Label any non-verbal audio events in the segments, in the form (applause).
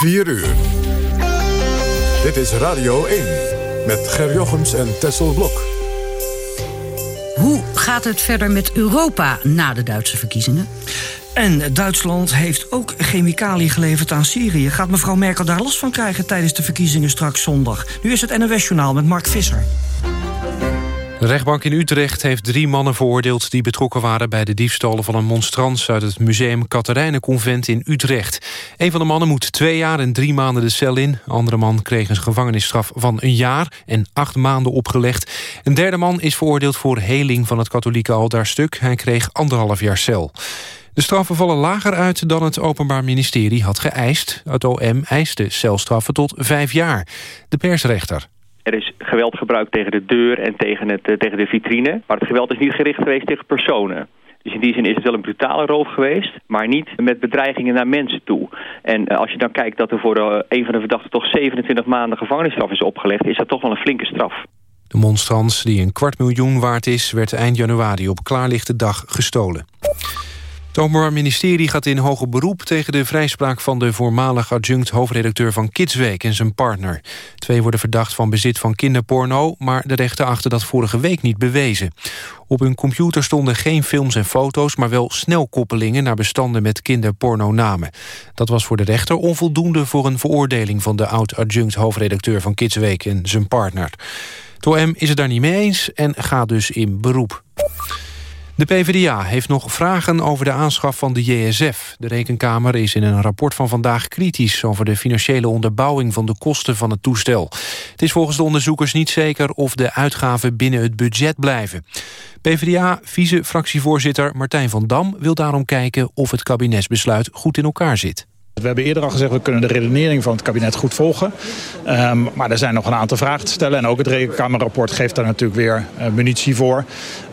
4 uur. Dit is Radio 1 met Ger Jochems en Tessel Blok. Hoe gaat het verder met Europa na de Duitse verkiezingen? En Duitsland heeft ook chemicaliën geleverd aan Syrië. Gaat mevrouw Merkel daar last van krijgen tijdens de verkiezingen straks zondag? Nu is het NOS-journaal met Mark Visser. De rechtbank in Utrecht heeft drie mannen veroordeeld... die betrokken waren bij de diefstallen van een monstrans... uit het museum Katerijnenconvent in Utrecht. Een van de mannen moet twee jaar en drie maanden de cel in. De andere man kreeg een gevangenisstraf van een jaar... en acht maanden opgelegd. Een derde man is veroordeeld voor heling van het katholieke altaarstuk. Hij kreeg anderhalf jaar cel. De straffen vallen lager uit dan het Openbaar Ministerie had geëist. Het OM eiste celstraffen tot vijf jaar. De persrechter er is geweld gebruikt tegen de deur en tegen, het, eh, tegen de vitrine. Maar het geweld is niet gericht geweest tegen personen. Dus in die zin is het wel een brutale roof geweest, maar niet met bedreigingen naar mensen toe. En uh, als je dan kijkt dat er voor uh, een van de verdachten toch 27 maanden gevangenisstraf is opgelegd, is dat toch wel een flinke straf. De monstrans, die een kwart miljoen waard is, werd eind januari op klaarlichte dag gestolen. Het Openbaar Ministerie gaat in hoger beroep tegen de vrijspraak van de voormalig adjunct hoofdredacteur van Kidsweek en zijn partner. Twee worden verdacht van bezit van kinderporno, maar de rechter achter dat vorige week niet bewezen. Op hun computer stonden geen films en foto's, maar wel snelkoppelingen naar bestanden met kinderporno-namen. Dat was voor de rechter onvoldoende voor een veroordeling van de oud-adjunct hoofdredacteur van Kidsweek en zijn partner. Het OM is het daar niet mee eens en gaat dus in beroep. De PvdA heeft nog vragen over de aanschaf van de JSF. De Rekenkamer is in een rapport van vandaag kritisch... over de financiële onderbouwing van de kosten van het toestel. Het is volgens de onderzoekers niet zeker of de uitgaven binnen het budget blijven. PvdA-vice-fractievoorzitter Martijn van Dam wil daarom kijken... of het kabinetsbesluit goed in elkaar zit. We hebben eerder al gezegd, we kunnen de redenering van het kabinet goed volgen. Um, maar er zijn nog een aantal vragen te stellen. En ook het rekenkamerrapport geeft daar natuurlijk weer uh, munitie voor.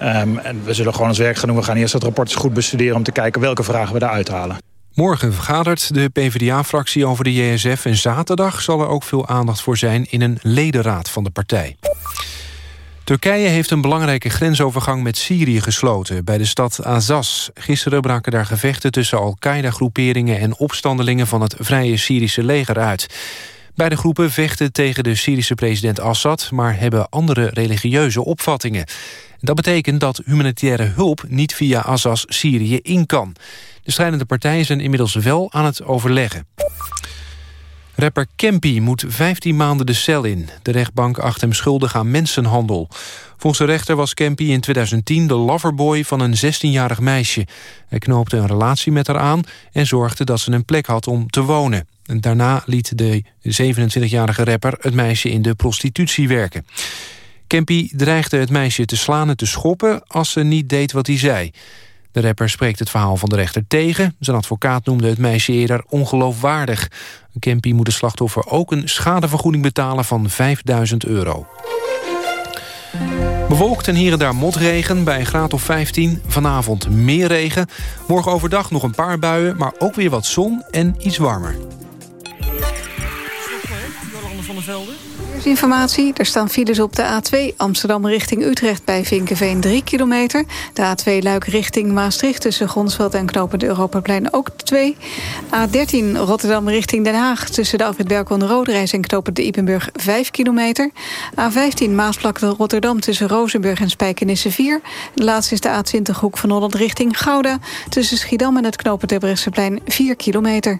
Um, en we zullen gewoon ons werk gaan doen. We gaan eerst het rapport eens goed bestuderen om te kijken welke vragen we daaruit halen. Morgen vergadert de PvdA-fractie over de JSF... en zaterdag zal er ook veel aandacht voor zijn in een ledenraad van de partij. Turkije heeft een belangrijke grensovergang met Syrië gesloten... bij de stad Azaz. Gisteren braken daar gevechten tussen Al-Qaeda-groeperingen... en opstandelingen van het Vrije Syrische leger uit. Beide groepen vechten tegen de Syrische president Assad... maar hebben andere religieuze opvattingen. Dat betekent dat humanitaire hulp niet via Azaz Syrië in kan. De strijdende partijen zijn inmiddels wel aan het overleggen. Rapper Campy moet 15 maanden de cel in. De rechtbank acht hem schuldig aan mensenhandel. Volgens de rechter was Campy in 2010 de loverboy van een 16-jarig meisje. Hij knoopte een relatie met haar aan en zorgde dat ze een plek had om te wonen. En daarna liet de 27-jarige rapper het meisje in de prostitutie werken. Campy dreigde het meisje te slaan en te schoppen als ze niet deed wat hij zei. De rapper spreekt het verhaal van de rechter tegen. Zijn advocaat noemde het meisje eerder ongeloofwaardig. Campy moet de slachtoffer ook een schadevergoeding betalen van 5000 euro. Bewolkt en hier en daar motregen bij een graad of 15. Vanavond meer regen. Morgen overdag nog een paar buien, maar ook weer wat zon en iets warmer. Jolande van der Velde. Informatie. Er staan files op de A2 Amsterdam richting Utrecht bij Vinkenveen 3 kilometer. De A2 Luik richting Maastricht tussen Gronsveld en Knopen de Europaplein ook 2. A13 Rotterdam richting Den Haag tussen de Alfred Berkel en Roodreis en Knopen de Ipenburg 5 kilometer. A15 Maasvlakte Rotterdam tussen Rozenburg en Spijkenisse 4. De laatste is de A20 Hoek van Holland richting Gouda tussen Schiedam en het Knopen de Bresseplein 4 kilometer.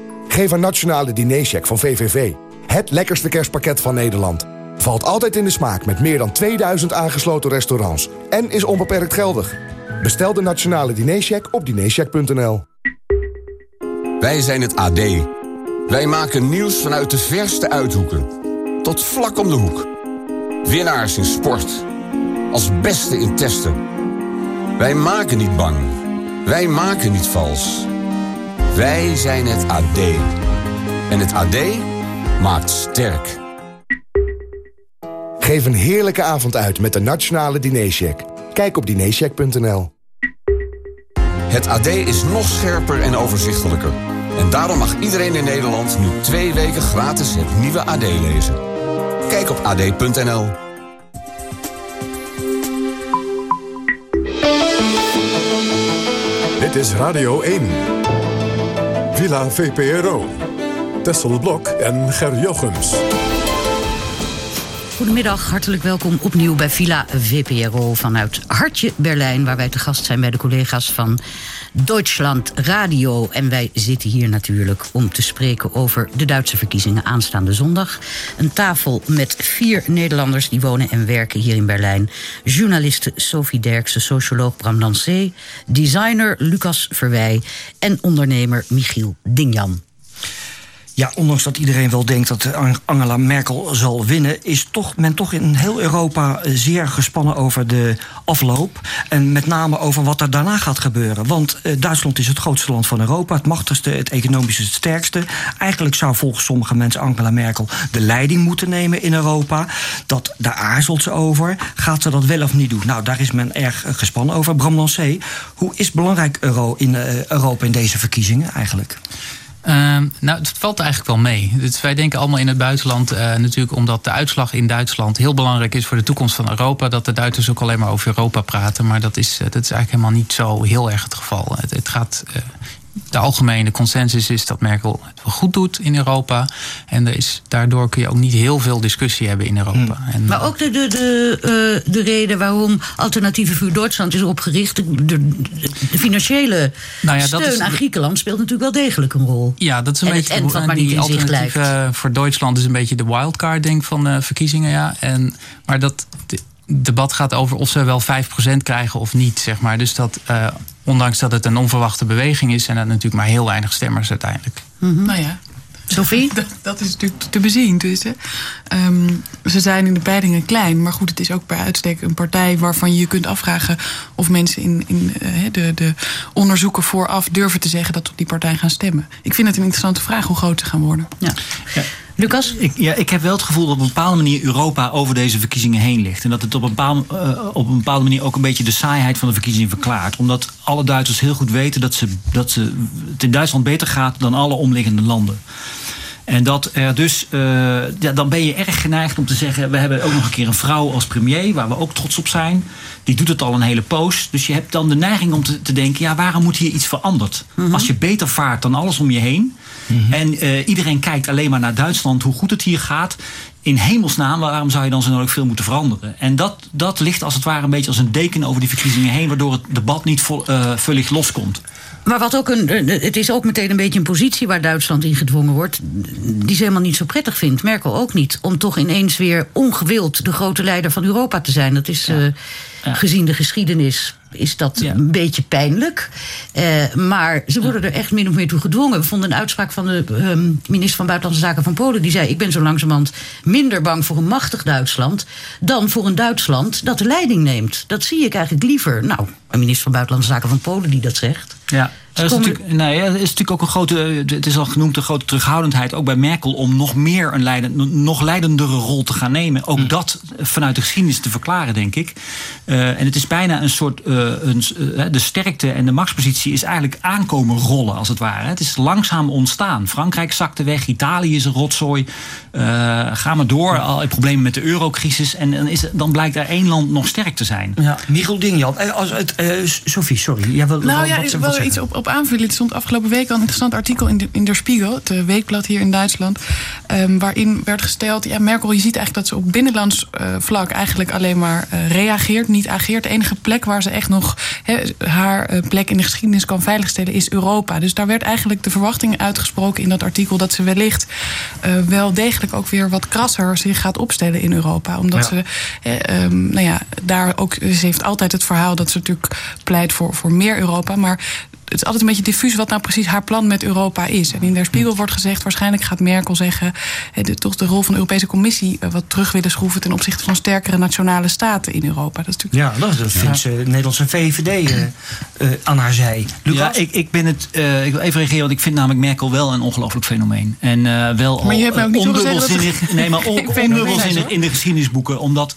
Geef een nationale dinercheck van VVV. Het lekkerste kerstpakket van Nederland. Valt altijd in de smaak met meer dan 2000 aangesloten restaurants. En is onbeperkt geldig. Bestel de nationale dinercheck op dinercheck.nl. Wij zijn het AD. Wij maken nieuws vanuit de verste uithoeken. Tot vlak om de hoek. Winnaars in sport. Als beste in testen. Wij maken niet bang. Wij maken niet vals. Wij zijn het AD. En het AD maakt sterk. Geef een heerlijke avond uit met de nationale dinercheck. Kijk op dinercheck.nl. Het AD is nog scherper en overzichtelijker. En daarom mag iedereen in Nederland nu twee weken gratis het nieuwe AD lezen. Kijk op ad.nl. Dit is Radio 1. Villa VPRO. Tessel Blok en Ger Jochems. Goedemiddag, hartelijk welkom opnieuw bij Villa VPRO vanuit Hartje Berlijn... waar wij te gast zijn bij de collega's van Deutschland Radio. En wij zitten hier natuurlijk om te spreken over de Duitse verkiezingen aanstaande zondag. Een tafel met vier Nederlanders die wonen en werken hier in Berlijn. Journaliste Sophie Derksen, socioloog Bram Lancé... designer Lucas Verwij en ondernemer Michiel Dingjan. Ja, ondanks dat iedereen wel denkt dat Angela Merkel zal winnen... is toch, men toch in heel Europa zeer gespannen over de afloop. En met name over wat er daarna gaat gebeuren. Want eh, Duitsland is het grootste land van Europa. Het machtigste, het economisch het sterkste. Eigenlijk zou volgens sommige mensen Angela Merkel de leiding moeten nemen in Europa. Dat, daar aarzelt ze over. Gaat ze dat wel of niet doen? Nou, daar is men erg gespannen over. Bram Lancé, hoe is belangrijk euro in Europa in deze verkiezingen eigenlijk? Uh, nou, het valt eigenlijk wel mee. Dus wij denken allemaal in het buitenland, uh, natuurlijk omdat de uitslag in Duitsland heel belangrijk is voor de toekomst van Europa, dat de Duitsers ook alleen maar over Europa praten. Maar dat is, uh, dat is eigenlijk helemaal niet zo heel erg het geval. Het, het gaat uh, de algemene consensus is dat Merkel het wel goed doet in Europa. En er is, daardoor kun je ook niet heel veel discussie hebben in Europa. Hmm. En, maar ook de, de, de, uh, de reden waarom Alternatieve voor Duitsland is opgericht... de, de, de financiële nou ja, steun is, aan Griekenland speelt natuurlijk wel degelijk een rol. Ja, dat is een en beetje... Het end, wat maar die niet in Alternatieve voor Duitsland is een beetje de wildcard denk van de verkiezingen. Ja. En, maar dat... debat gaat over of ze wel 5% krijgen of niet, zeg maar. Dus dat, uh, ondanks dat het een onverwachte beweging is, zijn dat natuurlijk maar heel weinig stemmers uiteindelijk. Mm -hmm. Nou ja. Sophie? (laughs) Dat, dat, is natuurlijk te bezien. Dus, um, ze zijn in de peilingen klein. Maar goed, het is ook bij uitstek een partij waarvan je je kunt afvragen of mensen in, in uh, de, de onderzoeken vooraf durven te zeggen dat op die partij gaan stemmen. Ik vind het een interessante vraag hoe groot ze gaan worden. Ja. ja. Lucas? Ik, ja, ik heb wel het gevoel dat op een bepaalde manier Europa over deze verkiezingen heen ligt. En dat het op een, bepaalde, uh, op een bepaalde manier ook een beetje de saaiheid van de verkiezingen verklaart. Omdat alle Duitsers heel goed weten dat, ze, dat ze, het in Duitsland beter gaat dan alle omliggende landen. En dat er dus, uh, ja, dan ben je erg geneigd om te zeggen... we hebben ook nog een keer een vrouw als premier, waar we ook trots op zijn. Die doet het al een hele poos. Dus je hebt dan de neiging om te, te denken... ja, waarom moet hier iets veranderd? Mm -hmm. Als je beter vaart dan alles om je heen... -hmm. en uh, iedereen kijkt alleen maar naar Duitsland, hoe goed het hier gaat... in hemelsnaam, waarom zou je dan zo nodig veel moeten veranderen? En dat, dat ligt als het ware een beetje als een deken over die verkiezingen heen... waardoor het debat niet vol, uh, vullig loskomt. Maar wat ook een, het is ook meteen een beetje een positie waar Duitsland in gedwongen wordt. die ze helemaal niet zo prettig vindt. Merkel ook niet. Om toch ineens weer ongewild de grote leider van Europa te zijn. Dat is ja. uh, ja. gezien de geschiedenis. Is dat ja. een beetje pijnlijk. Uh, maar ze worden er echt min of meer toe gedwongen. We vonden een uitspraak van de um, minister van Buitenlandse Zaken van Polen. Die zei: Ik ben zo langzamerhand minder bang voor een machtig Duitsland. dan voor een Duitsland dat de leiding neemt. Dat zie ik eigenlijk liever. Nou, een minister van Buitenlandse Zaken van Polen die dat zegt. Ja. Er is, natuurlijk, nee, er is natuurlijk ook een grote, het is al genoemd, een grote terughoudendheid, ook bij Merkel, om nog meer een leidend, nog leidendere rol te gaan nemen. Ook dat vanuit de geschiedenis te verklaren, denk ik. Uh, en het is bijna een soort, uh, een, uh, de sterkte en de machtspositie is eigenlijk aankomen rollen, als het ware. Het is langzaam ontstaan. Frankrijk zakte weg, Italië is een rotzooi. ga maar door, al problemen met de eurocrisis. En dan, is, dan blijkt er één land nog sterk te zijn. Ja, Dingjan, als het, Sophie, sorry. Jij wil, nou ja, wat, ik wil iets op, op aanvullen. Het stond afgelopen week al een interessant artikel in, de, in Der Spiegel, het weekblad hier in Duitsland. Um, waarin werd gesteld, ja, Merkel, je ziet eigenlijk dat ze op binnenlands uh, vlak eigenlijk alleen maar uh, reageert, niet ageert. De enige plek waar ze echt nog he, haar uh, plek in de geschiedenis kan veiligstellen is Europa. Dus daar werd eigenlijk de verwachting uitgesproken in dat artikel dat ze wellicht wel degelijk ook weer wat krasser zich gaat opstellen in Europa. Omdat ja. ze, um, nou ja, daar ook, ze heeft altijd het verhaal dat ze natuurlijk pleit voor, voor meer Europa. Maar het is altijd een beetje diffuus wat nou precies haar plan met Europa is. En in der Spiegel wordt gezegd, waarschijnlijk gaat Merkel zeggen... De, toch de rol van de Europese Commissie wat terug willen schroeven... ten opzichte van sterkere nationale staten in Europa. Dat is natuurlijk... Ja, dat, dat vindt ze de Nederlandse VVD uh, uh, aan haar zij. Lucas? Ja, ik, ik, ben het, uh, ik wil even reageren, want ik vind namelijk Merkel wel een ongelooflijk fenomeen. En wel maar je hebt al ook niet ondubbelzinnig, nee, maar (laughs) on, ondubbelzinnig in de geschiedenisboeken. Omdat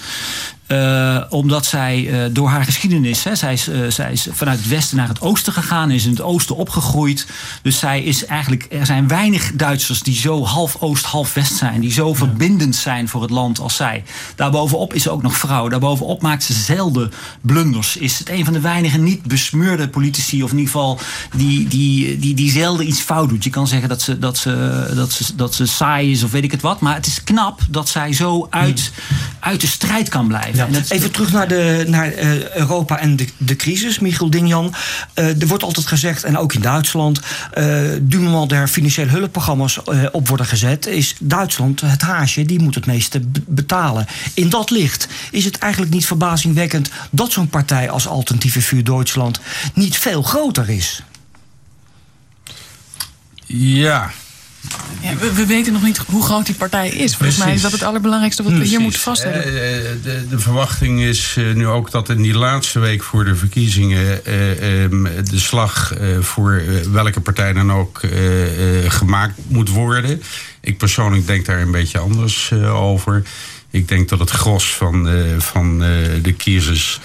uh, omdat zij uh, door haar geschiedenis, hè, zij, is, uh, zij is vanuit het westen naar het oosten gegaan, is in het oosten opgegroeid. Dus zij is eigenlijk, er zijn weinig Duitsers die zo half oost, half west zijn, die zo ja. verbindend zijn voor het land als zij. Daarbovenop is ze ook nog vrouw. Daarbovenop maakt ze zelden blunders. Is het een van de weinige niet besmeurde politici, of in ieder geval die, die, die, die zelden iets fout doet. Je kan zeggen dat ze, dat, ze, dat, ze, dat ze saai is of weet ik het wat. Maar het is knap dat zij zo uit, uit de strijd kan blijven. Ja, even terug naar, de, naar uh, Europa en de, de crisis, Michiel Dinjan. Uh, er wordt altijd gezegd, en ook in Duitsland, uh, du moment der financiële hulpprogramma's op worden gezet, is Duitsland het haasje, die moet het meeste betalen. In dat licht is het eigenlijk niet verbazingwekkend dat zo'n partij als Alternatieve Vuur Duitsland niet veel groter is. Ja, ja, we, we, weten nog niet hoe groot die partij is. Volgens Precies. mij is dat het allerbelangrijkste wat we Precies. hier moeten vaststellen. Uh, de, de, verwachting is uh, nu ook dat in die laatste week voor de verkiezingen um, de slag voor welke partij dan ook gemaakt moet worden. Ik persoonlijk denk daar een beetje anders over. Ik denk dat het gros van, van de kiezers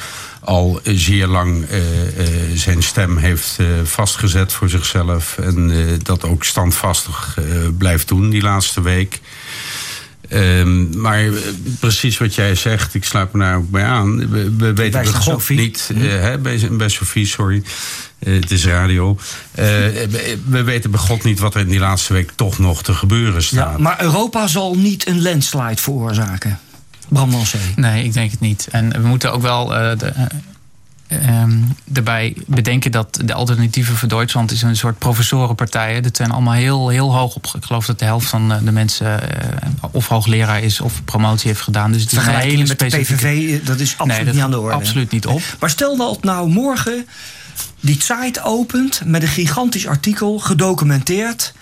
al zeer lang uh, uh, zijn stem heeft uh, vastgezet voor zichzelf. En dat ook standvastig blijft doen die laatste week. Um, maar precies wat jij zegt, ik sluit me daar ook bij aan. We, we weten bij God Sophie. niet, hm. hè, bij, bij Sophie, sorry. het is radio. we weten bij God niet wat er in die laatste week toch nog te gebeuren staat. Ja, maar Europa zal niet een landslide veroorzaken. Bram Nee, ik denk het niet. En we moeten ook wel uh, de, um, erbij bedenken dat de alternatieven voor Duitsland is een soort professorenpartij. Dat zijn allemaal heel, heel hoog op. Ik geloof dat de helft van de mensen uh, of hoogleraar is of promotie heeft gedaan. Dus het is een hele met de PVV, dat is absoluut nee, dat niet aan de orde. Absoluut niet op. Maar stel dat nou morgen die site opent met een gigantisch artikel, gedocumenteerd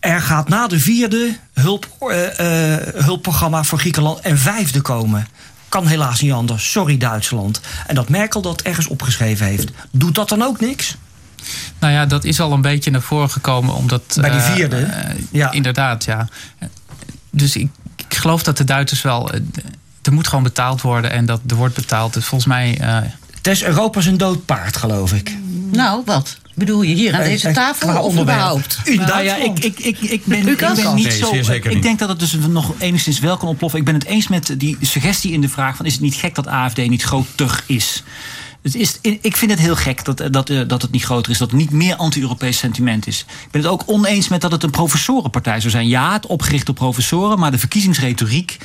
er gaat na de vierde hulp, uh, uh, hulpprogramma voor Griekenland en vijfde komen. Kan helaas niet anders. Sorry Duitsland. En dat Merkel dat ergens opgeschreven heeft. Doet dat dan ook niks? Nou ja, dat is al een beetje naar voren gekomen. Omdat, Bij die vierde? Uh, ja. Inderdaad, ja. Dus ik, ik, geloof dat de Duitsers wel... Er moet gewoon betaald worden en dat er wordt betaald. Dus volgens mij... Het is Europa zijn dood paard, geloof ik. Nou, wat? Bedoel je hier aan deze tafel of überhaupt? U, nou ja, ik, ik, ik, ik ben, ik ben niet zo. Ik denk dat het dus nog enigszins wel kan oploffen. Ik ben het eens met die suggestie in de vraag: van is het niet gek dat AFD niet groter is? Het is, ik vind het heel gek dat, dat, dat het niet groter is. Dat het niet meer anti-Europees sentiment is. Ik ben het ook oneens met dat het een professorenpartij zou zijn. Ja, het opgericht op professoren. Maar de verkiezingsretoriek...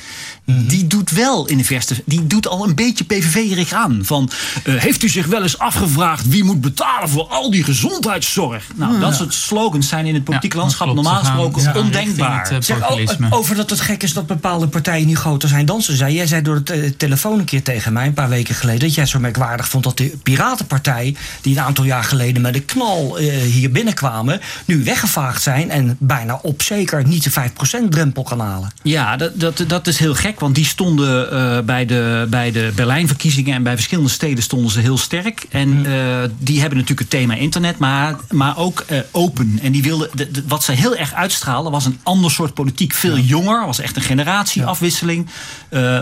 Mm. die doet wel in de verste... die doet al een beetje PVV-rig aan. Van, uh, heeft u zich wel eens afgevraagd... wie moet betalen voor al die gezondheidszorg? Nou, mm. dat soort slogans zijn in het politieke ja, landschap... Klopt, normaal gesproken ja, ondenkbaar. Het, zeg, oh, over dat het gek is dat bepaalde partijen niet groter zijn dan ze zijn. Jij zei door de telefoon een keer tegen mij... een paar weken geleden... dat jij zo merkwaardig vond dat dat de Piratenpartij, die een aantal jaar geleden met een knal eh, hier binnenkwamen, nu weggevaagd zijn en bijna op zeker niet de 5% drempel kan halen. Ja, dat, dat, dat is heel gek, want die stonden eh, bij de, bij de Berlijnverkiezingen en bij verschillende steden stonden ze heel sterk. En eh, die hebben natuurlijk het thema internet, maar, maar ook open. En die wilden, de- de- wat ze heel erg uitstraalden was een ander soort politiek. Veel jonger, was echt een generatieafwisseling.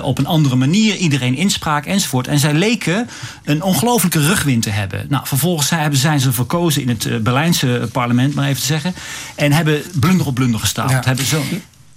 op een andere manier, iedereen inspraak enzovoort. En zij leken een ongelofelijke rugwind te hebben. Nou, vervolgens zijn, zijn ze verkozen in het eh, Berlijnse parlement, maar even te zeggen. En hebben blunder op blunder gestaald. Hebben zo,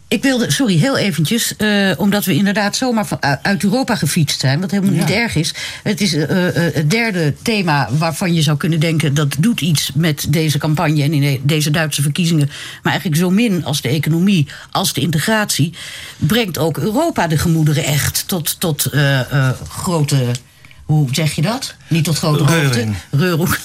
Ik wilde, sorry, heel eventjes, eh, omdat we inderdaad zomaar van, uit Europa gefietst zijn, wat helemaal niet erg is. Het is eh, eh, het derde thema waarvan je zou kunnen denken dat doet iets met deze campagne en in de- deze Duitse verkiezingen. Maar eigenlijk zo min als de economie, als de integratie, brengt ook Europa de gemoederen echt tot, tot eh, eh, grote. Hoe zeg je dat? Niet tot grote hoogte. Reuring. (laughs)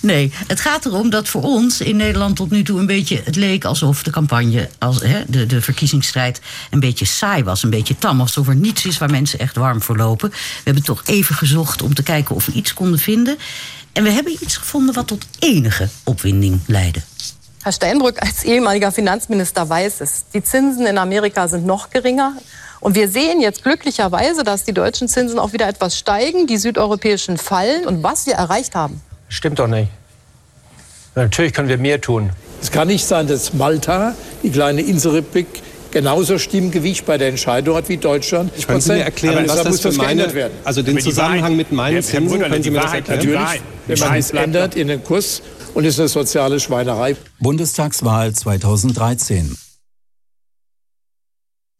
Nee, het gaat erom dat voor ons in Nederland tot nu toe een beetje... het leek alsof de campagne, als, hè, de, de verkiezingsstrijd... een beetje saai was, een beetje tam. Alsof er niets is waar mensen echt warm voor lopen. We hebben toch even gezocht om te kijken of we iets konden vinden. En we hebben iets gevonden wat tot enige opwinding leidde. Herr Steinbrück als ehemaliger Finanzminister weiß es. Die Zinsen in Amerika sind noch geringer. Und wir sehen jetzt glücklicherweise, dass die deutschen Zinsen auch wieder etwas steigen, die südeuropäischen fallen. Und was wir erreicht haben, Stimmt doch nicht. Natürlich können wir mehr tun. Es kann nicht sein, dass Malta, die kleine Inselrepublik, genauso Stimmgewicht bei der Entscheidung hat wie Deutschland. Können Sie mir erklären, Aber was das muss für das meine, geändert werden. also den Zusammenhang mit meinen Zinsen, können Sie mir das erklären? Natürlich, wenn man es ändert in den Kurs und es ist eine soziale Schweinerei. Bundestagswahl 2013.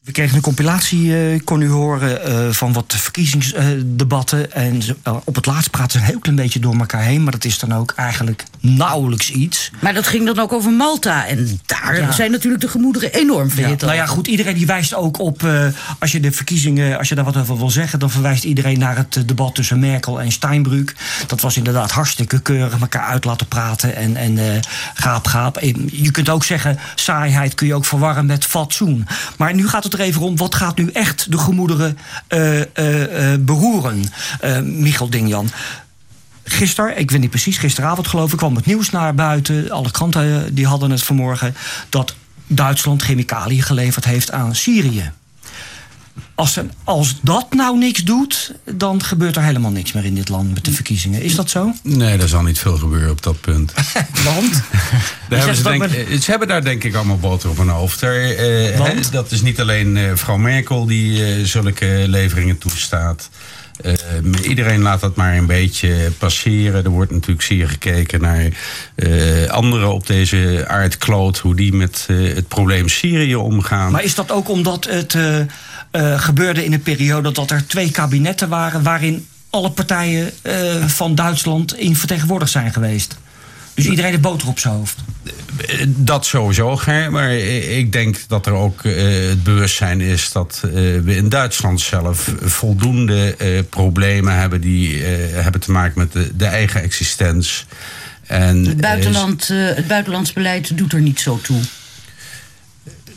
We kregen een compilatie, eh, kon u horen, eh, van wat verkiezingsdebatten. en eh, op het laatst praten ze een heel klein beetje door elkaar heen. Maar dat is dan ook eigenlijk nauwelijks iets. Maar dat ging dan ook over Malta. En daar Ja. zijn natuurlijk de gemoederen enorm Ja, verhit nou ja, goed, iedereen die wijst ook op. als je de verkiezingen, als je daar wat over wil zeggen, dan verwijst iedereen naar het debat tussen Merkel en Steinbrück. Dat was inderdaad hartstikke keurig, elkaar uit laten praten en, en gaap, gaap. Je kunt ook zeggen, saaiheid kun je ook verwarren met fatsoen. Maar nu gaat het even om, wat gaat nu echt de gemoederen eh, eh, eh, beroeren, Michel Dingjan? Gisteren, ik weet niet precies, gisteravond geloof ik, kwam het nieuws naar buiten. Alle kranten die hadden het vanmorgen. Dat Duitsland chemicaliën geleverd heeft aan Syrië. Als, er- als dat nou niks doet, dan gebeurt er helemaal niks meer in dit land met de verkiezingen. Is dat zo? Nee, er zal niet veel gebeuren op dat punt. (laughs) Want? Daar hebben ze, denk, eh, ze hebben daar denk ik allemaal boter op hun hoofd. Er, eh, hè, dat is niet alleen eh, mevrouw Merkel die eh, zulke leveringen toestaat. Eh, iedereen laat dat maar een beetje passeren. Er wordt natuurlijk zeer gekeken naar eh, anderen op deze aardkloot... hoe die met het probleem Syrië omgaan. Maar is dat ook omdat het eh, gebeurde in een periode dat er twee kabinetten waren waarin alle partijen eh, van Duitsland in vertegenwoordigd zijn geweest? Dus iedereen de boter op zijn hoofd. Dat sowieso, Ger. Maar ik denk dat er ook eh, het bewustzijn is dat eh, we in Duitsland zelf voldoende eh, problemen hebben die eh, hebben te maken met de, de eigen existentie. En, Het, buitenland, eh, het buitenlands beleid doet er niet zo toe.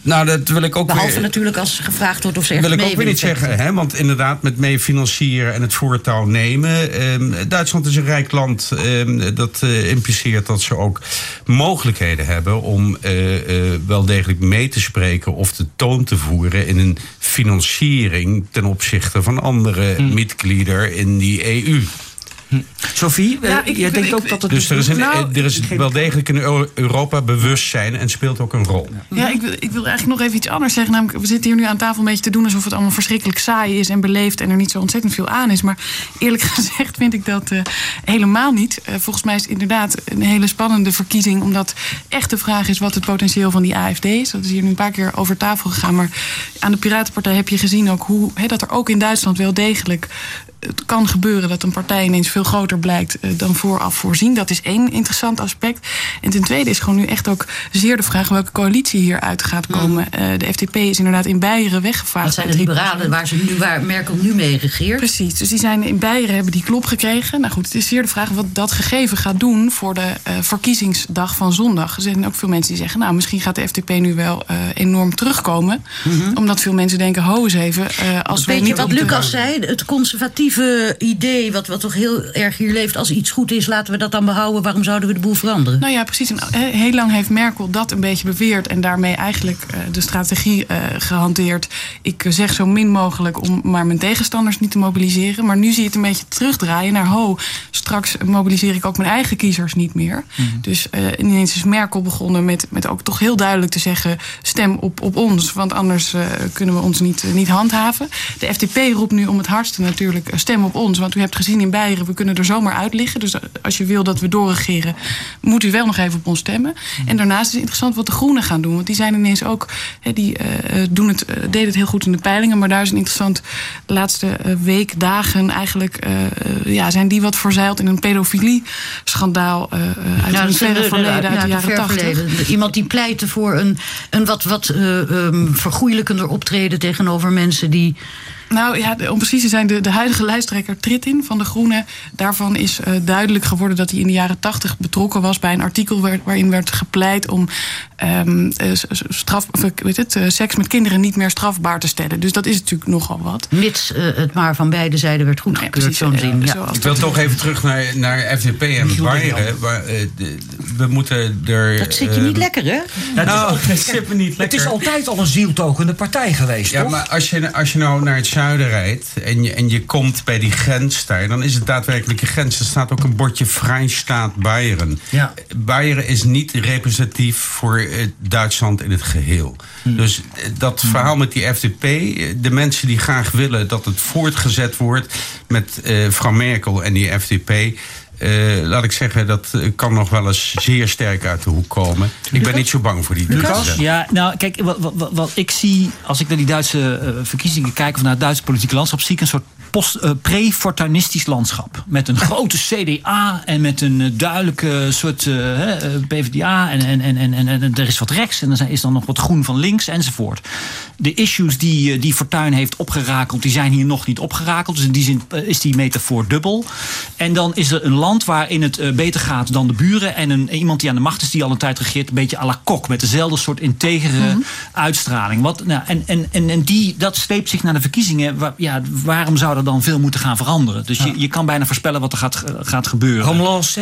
Nou, dat wil ik ook Behalve weer- natuurlijk als gevraagd wordt of ze echt wil ik mee ook weer niet zeggen, hè? want inderdaad, met mee financieren en het voortouw nemen. ehm, Duitsland is een rijk land. ehm, dat eh, impliceert dat ze ook mogelijkheden hebben om eh, eh, wel degelijk mee te spreken of de toon te voeren in een financiering ten opzichte van andere Hmm. mitglieder in die EU. Sophie, eh, Ja, ik- jij ik- denkt ik- ook dat het... Dus er is, een, Nou, er is wel degelijk in Eu- Europa bewustzijn en speelt ook een rol. Ja, ik wil, ik wil eigenlijk nog even iets anders zeggen. Namelijk, we zitten hier nu aan tafel een beetje te doen alsof het allemaal verschrikkelijk saai is en beleefd en er niet zo ontzettend veel aan is. Maar eerlijk (laughs) gezegd vind ik dat eh, helemaal niet. Eh, volgens mij is het inderdaad een hele spannende verkiezing, omdat echt de vraag is wat het potentieel van die AFD is. Dat is hier nu een paar keer over tafel gegaan. Maar aan de Piratenpartij heb je gezien ook hoe hè, dat er ook in Duitsland wel degelijk het kan gebeuren dat een partij ineens veel groter blijkt eh, dan vooraf voorzien. Dat is één interessant aspect. En ten tweede is gewoon nu echt ook zeer de vraag welke coalitie hieruit gaat komen. Eh, de FDP is inderdaad in Beieren weggevaagd. Dat zijn de met 3%. liberalen waar, ze nu, waar Merkel nu mee regeert. Precies, dus die zijn in Beieren hebben die klop gekregen. Nou goed, het is zeer de vraag wat dat gegeven gaat doen voor de eh, verkiezingsdag van zondag. Er zijn ook veel mensen die zeggen, nou misschien gaat de FDP nu wel enorm terugkomen. Omdat veel mensen denken, ho eens even, als we Weet je niet wat Lucas zei? Het conservatieve conservatieve idee, wat, wat toch heel erg hier leeft. Als iets goed is, laten we dat dan behouden. Waarom zouden we de boel veranderen? Nou ja, precies. En he- heel lang heeft Merkel dat een beetje beweerd en daarmee eigenlijk eh, de strategie eh, gehanteerd. Ik eh, zeg zo min mogelijk om maar mijn tegenstanders niet te mobiliseren. Maar nu zie je het een beetje terugdraaien naar ho. Straks mobiliseer ik ook mijn eigen kiezers niet meer. Dus eh, ineens is Merkel begonnen met, met ook toch heel duidelijk te zeggen: stem op, op ons, want anders eh, kunnen we ons niet, eh, niet handhaven. De FDP roept nu om het hardste natuurlijk: eh, stem op ons. Want u hebt gezien in Beieren, we kunnen er zomaar uit liggen. Dus als je wil dat we doorregeren, moet u wel nog even op ons stemmen. En daarnaast is het interessant wat de Groenen gaan doen. Want die zijn ineens ook, die eh, doen het, eh, deden het heel goed in de peilingen. Maar daar is een interessant de laatste week, dagen eigenlijk, ja, zijn die wat verzeild in een pedofilie-schandaal uit Ja, een verre de- verleden, uit de jaren tachtig. Iemand die pleitte voor een, een wat, wat eh, ehm, vergoeilijkender optreden tegenover mensen die. Nou ja, de- om precies te zijn, de, de huidige lijsttrekker Trittin van de Groenen... daarvan is eh, duidelijk geworden dat hij in de jaren tachtig betrokken was... bij een artikel waar- waarin werd gepleit om ehm, eh, straf, weet het, eh, seks met kinderen niet meer strafbaar te stellen. Dus dat is natuurlijk nogal wat. Mits het maar van beide zijden werd goedgekeurd, zo'n zin. Ja. Ik wil toch even terug naar, naar FDP en Beieren. waar, We moeten er... Dat zit je niet lekker, hè? Nou, is (laughs) altijd, zit me niet het is lekker. altijd al een zieltogende partij geweest, Ja, toch? maar als je, als je nou naar het zuiden rijdt en je, en je komt bij die grens daar, dan is het daadwerkelijke grens. Er staat ook een bordje Vrijstaat Beieren. Ja. Beieren is niet representatief voor eh, Duitsland in het geheel. Hmm. Dus eh, dat verhaal met die FDP, eh, de mensen die graag willen dat het voortgezet wordt met mevrouw Merkel en die FDP. Eh, laat ik zeggen, dat eh, kan nog wel eens zeer sterk uit de hoek komen. Ik ben niet zo bang voor die Duitsers. Ja, nou kijk, wat, wat, wat- wat ik zie als ik naar die Duitse eh, verkiezingen kijk... of naar het Duitse politieke landschap... zie ik een soort post- eh, pre-fortuinistisch landschap. Met een grote CDA en met een eh, duidelijke soort eh, PvdA... En, en, en, en, en, en er is wat rechts en er is dan nog wat groen van links enzovoort. De issues die, die Fortuyn heeft opgerakeld... die zijn hier nog niet opgerakeld. Dus in die zin is die metafoor dubbel. En dan is er een land waarin het beter gaat dan de buren... en een, iemand die aan de macht is, die al een tijd regeert... een beetje à la kok, met dezelfde soort integere uitstraling. Wat, nou, en en, en, en die, dat sleept zich naar de verkiezingen. Waar- ja, waarom zou er dan veel moeten gaan veranderen? Dus je, je kan bijna voorspellen wat er gaat, gaat gebeuren. Romeland C?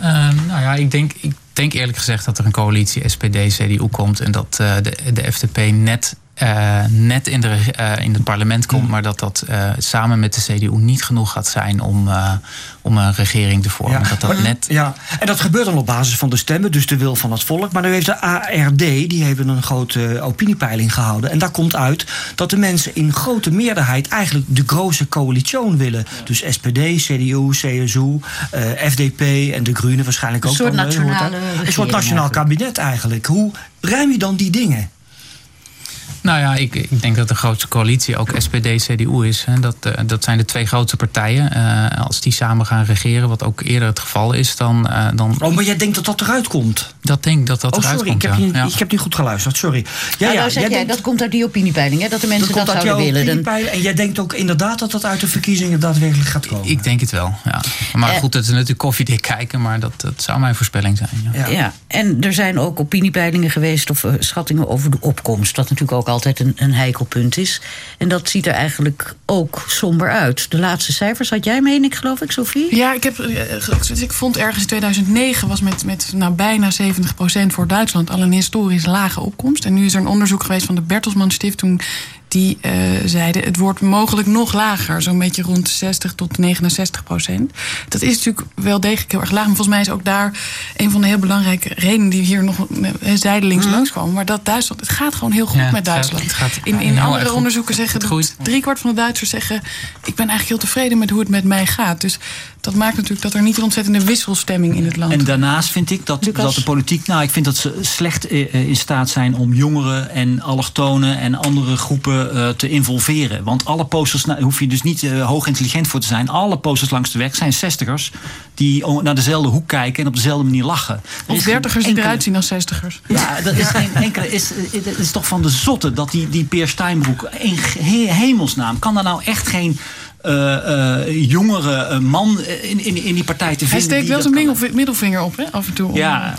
Ehm, nou ja, ik denk, ik denk eerlijk gezegd dat er een coalitie SPD-CDU komt en dat eh, de, de FDP net, eh, net in, de, eh, in het parlement komt, maar dat dat eh, samen met de CDU niet genoeg gaat zijn om, eh, om een regering te vormen. dat dat maar- net ja, en dat gebeurt dan op basis van de stemmen, dus de wil van het volk. Maar nu heeft de ARD, die hebben een grote opiniepeiling gehouden. En daar komt uit dat de mensen in grote meerderheid eigenlijk de grote coalitie willen. Dus SPD, CDU, CSU, eh, FDP en de Groenen waarschijnlijk Een ook. soort dan. Een soort nationaal kabinet eigenlijk. Hoe ruim je dan die dingen? Nou ja, ik, ik denk dat de grootste coalitie ook SPD-CDU is. Hè. Dat, eh, dat zijn de twee grootste partijen. Eh, als die samen gaan regeren, wat ook eerder het geval is, dan... eh, dan Oh, maar jij denkt dat dat eruit komt? Dat denk ik dat dat oh, eruit sorry, komt, ik heb, ja. niet, Ja. ik heb niet goed geluisterd, sorry. Ja, nou zeg jij, denkt- dat komt uit die opiniepeiling, hè? Dat de mensen dat, komt uit zouden jouw willen. En jij denkt ook inderdaad dat dat uit de verkiezingen daadwerkelijk gaat komen? Ik denk het wel, ja. Maar goed, dat is natuurlijk koffiedik kijken, maar dat, dat zou mijn voorspelling zijn. Ja. Ja. en er zijn ook opiniepeilingen geweest of schattingen over de opkomst. Wat natuurlijk ook altijd een, een heikel punt is. En dat ziet er eigenlijk ook somber uit. De laatste cijfers had jij mee, ik geloof ik, Sophie? Ja, ik, heb, eh, ik vond ergens in 2009 was met, met nou, bijna 70% voor Duitsland al een historisch lage opkomst. En nu is er een onderzoek geweest van de Bertelsmann Stiftung. Die eh, zeiden het wordt mogelijk nog lager. Zo'n beetje rond 60 tot 69 procent. Dat is natuurlijk wel degelijk heel erg laag. Maar volgens mij is ook daar een van de heel belangrijke redenen die hier nog eh, zijdelings langskomen. Maar dat Duitsland, het gaat gewoon heel goed Ja, met het gaat- Duitsland. het gaat in andere goed. onderzoeken zeggen dat driekwart van de Duitsers zeggen: Ik ben eigenlijk heel tevreden met hoe het met mij gaat. Dus dat maakt natuurlijk dat er niet een ontzettende wisselstemming in het land En daarnaast vind ik dat, Lucas? dat de politiek. Nou, ik vind dat ze slecht eh, eh, in staat zijn om jongeren en allochtonen en andere groepen eh, te involveren. Want alle posters, nou, hoef je dus niet eh, hoog intelligent voor te zijn. Alle posters langs de weg zijn zestigers die naar dezelfde hoek kijken en op dezelfde manier lachen. Of dertigers die eruit zien als zestigers. Ja, dat is geen enkele. Is, het is toch van de zotte dat die, die Peer Steinbroek in he- hemelsnaam kan daar nou echt geen eh, eh, jongere eh, man in, in, in die partij te Hij vinden. steekt die wel zijn middelvinger op, hè, af en toe. Ja.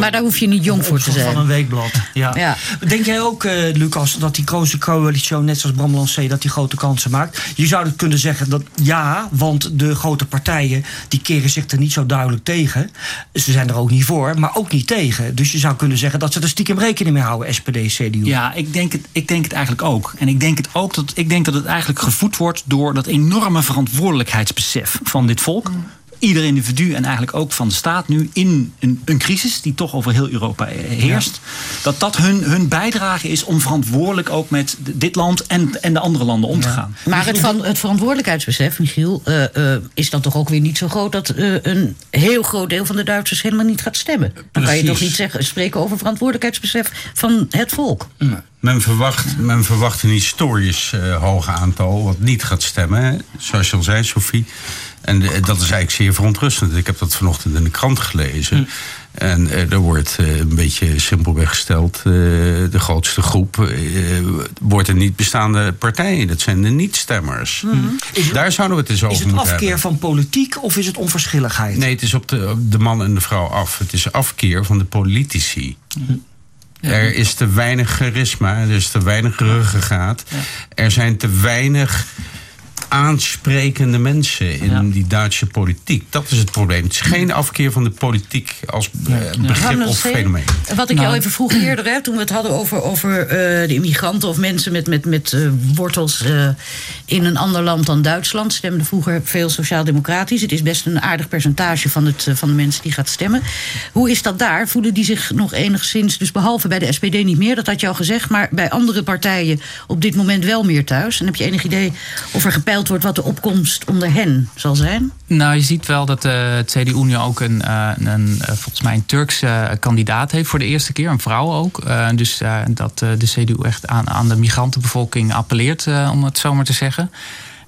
Maar daar hoef je niet jong voor te zijn. Van een weekblad. Ja. Ja. Denk jij ook, eh, Lucas, dat die grote coalitie, net zoals Bram Lancé, dat die grote kansen maakt? Je zou het kunnen zeggen dat ja, want de grote partijen die keren zich er niet zo duidelijk tegen. Ze zijn er ook niet voor, maar ook niet tegen. Dus je zou kunnen zeggen dat ze er stiekem rekening mee houden, SPD, CDU. Ja, ik denk, het, ik denk het eigenlijk ook. En ik denk, het ook dat, ik denk dat het eigenlijk gevoed wordt door dat enorme verantwoordelijkheidsbesef van dit volk. Ieder individu en eigenlijk ook van de staat nu in een, een crisis die toch over heel Europa eh, heerst. Dat dat hun, hun bijdrage is om verantwoordelijk ook met dit land en, en de andere landen om te gaan. Maar het, van, het verantwoordelijkheidsbesef, Michiel, eh, eh, is dan toch ook weer niet zo groot dat eh, een heel groot deel van de Duitsers helemaal niet gaat stemmen. Dan kan je toch niet zeggen, spreken over verantwoordelijkheidsbesef van het volk. Men verwacht, men verwacht een historisch eh, hoog aantal wat niet gaat stemmen. hè. Zoals je al zei, Sophie. En eh, dat is eigenlijk zeer verontrustend. Ik heb dat vanochtend in de krant gelezen. En eh, er wordt eh, een beetje simpelweg gesteld... eh, de grootste groep eh, wordt een niet bestaande partij. Dat zijn de niet-stemmers. Daar zouden we het eens over Is het moeten afkeer hebben. van politiek of is het onverschilligheid? Nee, het is op de, op de man en de vrouw af. Het is afkeer van de politici. Er is te weinig charisma, er is te weinig ruggengraat. Er zijn te weinig aansprekende mensen in die Duitse politiek. Dat is het probleem. Het is geen afkeer van de politiek als eh, begrip of fenomeen. Wat ik Nou. jou even vroeg eerder, hè, toen we het hadden over, over eh, de immigranten of mensen met, met, met eh, wortels eh, in een ander land dan Duitsland, stemden vroeger veel sociaal-democratisch. Het is best een aardig percentage van, het, van de mensen die gaat stemmen. Hoe is dat daar? Voelen die zich nog enigszins, dus behalve bij de SPD niet meer, dat had je al gezegd, maar bij andere partijen op dit moment wel meer thuis? En heb je enig idee of er gepeild wordt wat de opkomst onder hen zal zijn? Nou, je ziet wel dat eh, het CDU nu ook een, eh, een, eh, volgens mij een Turkse kandidaat heeft voor de eerste keer, een vrouw ook. Dus dat de CDU echt aan, aan de migrantenbevolking appelleert, om het zo maar te zeggen.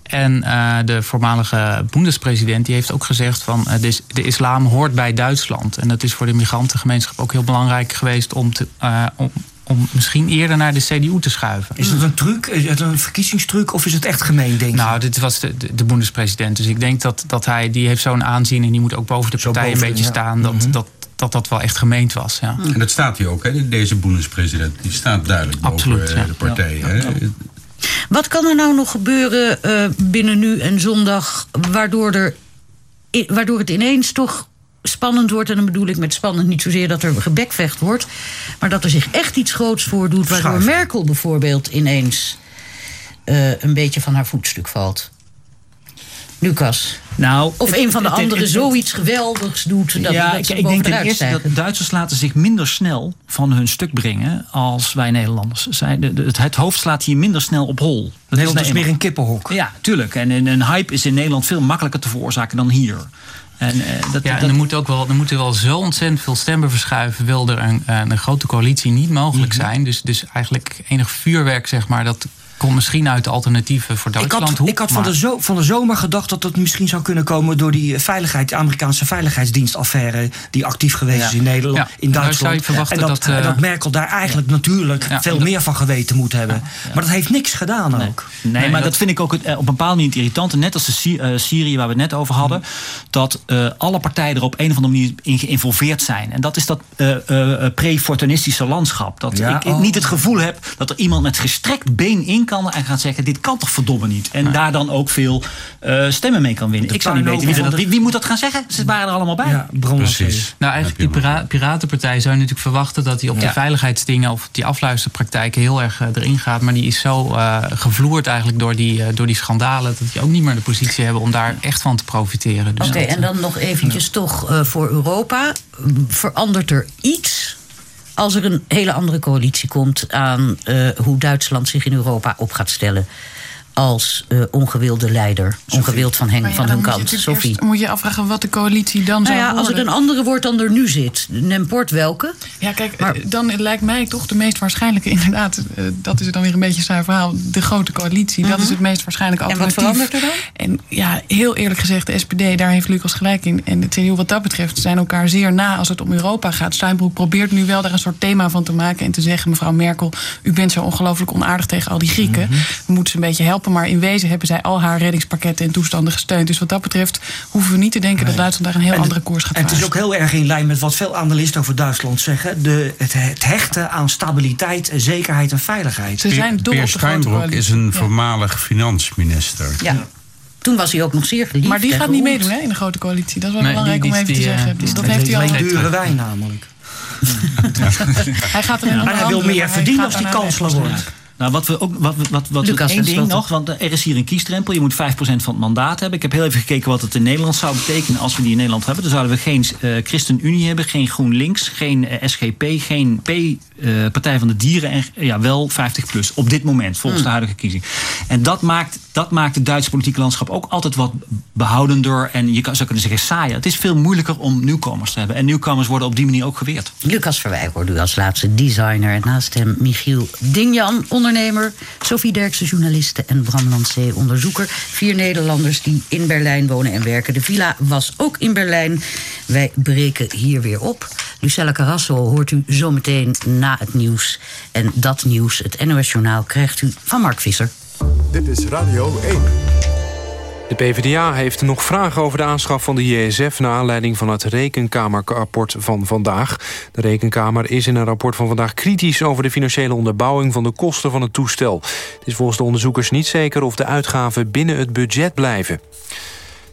En de voormalige boendespresident die heeft ook gezegd van de, islam hoort bij Duitsland. En dat is voor de migrantengemeenschap ook heel belangrijk geweest om, te, om, om misschien eerder naar de CDU te schuiven. Is het een truc? Is het een verkiezingstruc of is het echt gemeen, denk je? Nou, dit was de, de, de boendespresident. Dus ik denk dat, dat hij, die heeft zo'n aanzien en die moet ook boven de partij boven, een beetje ja. staan. Dat, dat, dat dat wel echt gemeend was. Ja. En dat staat hier ook, hè? deze boendespresident. Die staat duidelijk boven Absoluut, eh, ja. de partij. Ja. hè? Wat kan er nou nog gebeuren eh, binnen nu en zondag, waardoor, er, waardoor het ineens toch spannend wordt? En dan bedoel ik met spannend niet zozeer dat er gebekvecht wordt, maar dat er zich echt iets groots voordoet, waardoor. Merkel bijvoorbeeld ineens eh, een beetje van haar voetstuk valt. Lucas. Nou, Of het- een van de het- het- anderen het- zoiets geweldigs doet. Dat, ja, dat ik, ze ik denk ten eerste dat Duitsers laten zich minder snel van hun stuk brengen als wij Nederlanders. Zij, de, de- het, het hoofd slaat hier minder snel op hol. Dat Nederland is nou meer een kippenhok. Ja, tuurlijk. En een, een hype is in Nederland veel makkelijker te veroorzaken dan hier. En, eh, dat, Ja, en er moet ook wel, er moeten wel zo ontzettend veel stemmen verschuiven. Wil er een, een grote coalitie niet mogelijk Mhm. zijn. Dus, dus eigenlijk enig vuurwerk, zeg maar, dat komt misschien uit de alternatieven voor Ik Duitsland. had, hoek, ik had van, de zo, van de zomer gedacht dat het misschien zou kunnen komen door die eh, veiligheid, de Amerikaanse veiligheidsdienstaffaire die actief geweest Ja. is in Nederland, Ja, in daar Duitsland. en dat, dat, eh, en dat Merkel daar eigenlijk natuurlijk Ja, veel dat- meer van geweten moet hebben. Maar dat heeft niks gedaan ook. Nee, maar dat, vind ik ook het, eh, op een bepaalde manier het irritante. Net als de Sy- Syrië waar we het net over hadden. Dat eh, alle partijen er op een of andere manier in geïnvolveerd zijn. En dat is dat eh, eh, eh, pre-fortunistische landschap. Dat Ja, ik, ik oh. niet het gevoel heb dat er iemand met gestrekt been in kan. En gaat zeggen, dit kan toch verdomme niet. En daar dan ook veel eh, stemmen mee kan winnen. De ik zou niet weten wie, dat, wie, wie moet dat gaan zeggen? Ze waren er allemaal bij. Ja, Precies. Nou, eigenlijk die Pira- Piratenpartij zou je natuurlijk verwachten dat die op die Ja. veiligheidsdingen of die afluisterpraktijken heel erg eh, erin gaat. Maar die is zo eh, gevloerd eigenlijk door die, eh, door die schandalen dat die ook niet meer de positie hebben om daar echt van te profiteren. Dus Oké, en dan nog eventjes toch eh, voor Europa. Verandert er iets als er een hele andere coalitie komt aan eh, hoe Duitsland zich in Europa op gaat stellen? Als eh, ongewilde leider, ongewild van, hen, ja, van hun kant. Sophie. eerst- moet je afvragen wat de coalitie dan Nou zou ja, als het een andere wordt dan er nu zit, Nemport welke? Ja, kijk, eh, dan lijkt mij toch de meest waarschijnlijke, (laughs) inderdaad, eh, dat is dan weer een beetje een saai verhaal, de grote coalitie. Dat is het meest waarschijnlijke Mhm. En wat alternatief. verandert er dan? En ja, heel eerlijk gezegd, de SPD, daar heeft Lucas gelijk in. En de CDU wat dat betreft zijn elkaar zeer na als het om Europa gaat. Steinbroek probeert nu wel daar een soort thema van te maken en te zeggen, mevrouw Merkel, u bent zo ongelooflijk onaardig tegen al die Grieken. Mhm. We moeten ze een beetje helpen. Helpen. Maar in wezen hebben zij al haar reddingspakketten en toestanden gesteund. Dus wat dat betreft hoeven we niet te denken dat Duitsland daar een heel En andere koers gaat En het is varen. ook heel erg in lijn met wat veel analisten over Duitsland zeggen. De, het, het hechten aan stabiliteit, zekerheid en veiligheid. Peer- Peer Steinbrück is een voormalig finansminister. Ja. Toen was hij ook nog zeer geliefd. Maar die gaat niet meedoen hè, in de grote coalitie. Dat is wel Nee, belangrijk die- om even die- te die, zeggen. eh, Dus dat die- heeft hij al. Alleen dure wijn namelijk. (laughs) Hij gaat er En hij wil meer verdienen als hij kanselier wordt. Nou, wat we ook, wat, wat, wat Lucas, één ding nog, want er is hier een kiesdrempel. Je moet 5% van het mandaat hebben. Ik heb heel even gekeken wat het in Nederland zou betekenen als we die in Nederland hebben. Dan zouden we geen eh, ChristenUnie hebben, geen GroenLinks, geen eh, SGP, geen P, eh, Partij van de Dieren en eh, ja, wel 50 plus op dit moment, volgens Hmm. de huidige kiezing. En dat maakt, dat maakt het Duitse politieke landschap ook altijd wat behoudender en je kan, zou kunnen zeggen saaier. Het is veel moeilijker om nieuwkomers te hebben. En nieuwkomers worden op die manier ook geweerd. Lucas Verwij hoort u als laatste designer. En naast hem Michiel Dinjan, ondernemer. Sophie Derksen, journaliste. En Bram Lancé, onderzoeker. Vier Nederlanders die in Berlijn wonen en werken. De villa was ook in Berlijn. Wij breken hier weer op. Lucella Carrasso hoort u zometeen na het nieuws. En dat nieuws, het NOS Journaal, krijgt u van Mark Visser. Dit is Radio 1. De PvdA heeft nog vragen over de aanschaf van de JSF... naar aanleiding van het Rekenkamerrapport van vandaag. De Rekenkamer is in een rapport van vandaag kritisch... over de financiële onderbouwing van de kosten van het toestel. Het is volgens de onderzoekers niet zeker of de uitgaven binnen het budget blijven.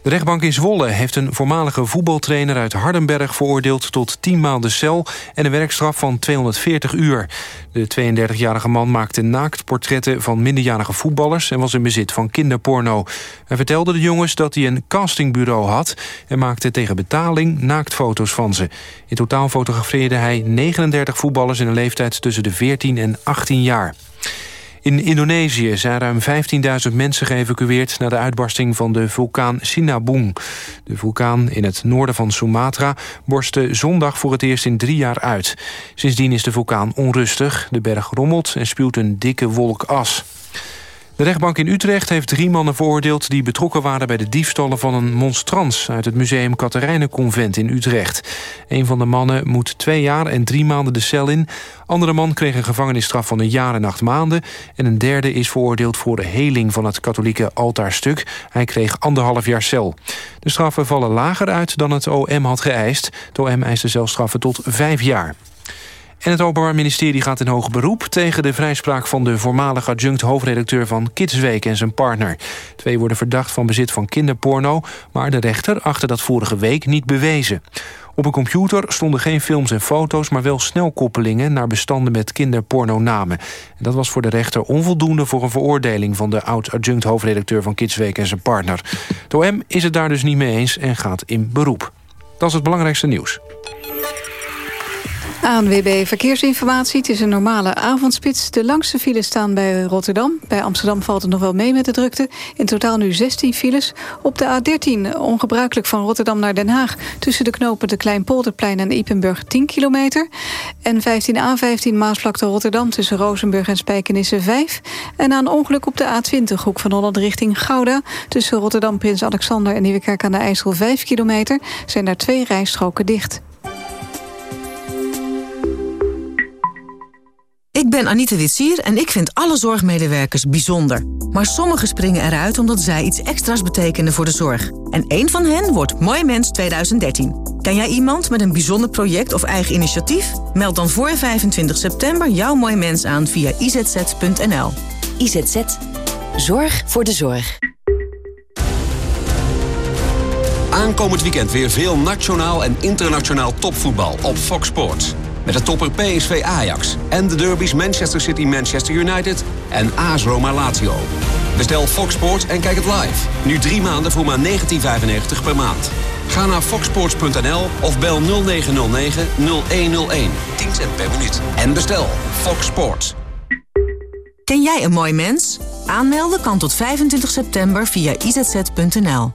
De rechtbank in Zwolle heeft een voormalige voetbaltrainer uit Hardenberg veroordeeld tot 10 maanden cel en een werkstraf van 240 uur. De 32-jarige man maakte naaktportretten van minderjarige voetballers en was in bezit van kinderporno. Hij vertelde de jongens dat hij een castingbureau had en maakte tegen betaling naaktfoto's van ze. In totaal fotografeerde hij 39 voetballers in een leeftijd tussen de 14 en 18 jaar. In Indonesië zijn ruim 15.000 mensen geëvacueerd... na de uitbarsting van de vulkaan Sinabung. De vulkaan in het noorden van Sumatra borstte zondag voor het eerst in drie jaar uit. Sindsdien is de vulkaan onrustig. De berg rommelt en spuwt een dikke wolk as. De rechtbank in Utrecht heeft drie mannen veroordeeld... die betrokken waren bij de diefstallen van een monstrans... uit het museum Katerijnenconvent in Utrecht. Een van de mannen moet twee jaar en drie maanden de cel in. Andere man kreeg een gevangenisstraf van een jaar en acht maanden... en een derde is veroordeeld voor de heling van het katholieke altaarstuk. Hij kreeg anderhalf jaar cel. De straffen vallen lager uit dan het OM had geëist. Het OM eiste zelfstraffen tot vijf jaar. En het Openbaar Ministerie gaat in hoog beroep... tegen de vrijspraak van de voormalige adjunct hoofdredacteur van Kidsweek en zijn partner. Twee worden verdacht van bezit van kinderporno... maar de rechter achtte dat vorige week niet bewezen. Op een computer stonden geen films en foto's... maar wel snelkoppelingen naar bestanden met kinderpornonamen. En dat was voor de rechter onvoldoende voor een veroordeling... van de oud-adjunct hoofdredacteur van Kidsweek en zijn partner. Het OM is het daar dus niet mee eens en gaat in beroep. Dat is het belangrijkste nieuws. ANWB Verkeersinformatie. Het is een normale avondspits. De langste files staan bij Rotterdam. Bij Amsterdam valt het nog wel mee met de drukte. In totaal nu 16 files. Op de A13, ongebruikelijk van Rotterdam naar Den Haag... tussen de knopen de Kleinpolderplein en Ipenburg 10 kilometer. En 15A15 Maasvlakte Rotterdam tussen Rozenburg en Spijkenisse 5. En een ongeluk op de A20 hoek van Holland richting Gouda... tussen Rotterdam Prins Alexander en Nieuwekerk aan de IJssel 5 kilometer... zijn daar twee rijstroken dicht. Ik ben Anita Witsier en ik vind alle zorgmedewerkers bijzonder. Maar sommigen springen eruit omdat zij iets extra's betekenen voor de zorg. En één van hen wordt Mooi Mens 2013. Ken jij iemand met een bijzonder project of eigen initiatief? Meld dan voor 25 september jouw Mooi Mens aan via izz.nl. IZZ. Zorg voor de zorg. Aankomend weekend weer veel nationaal en internationaal topvoetbal op Fox Sports. Met de topper PSV Ajax en de derbies Manchester City Manchester United en AS Roma Lazio. Bestel Fox Sports en kijk het live. Nu drie maanden voor maar 19,95 per maand. Ga naar foxsports.nl of bel 0909 0101. 10 cent per minuut. En bestel Fox Sports. Ken jij een mooi mens? Aanmelden kan tot 25 september via izz.nl.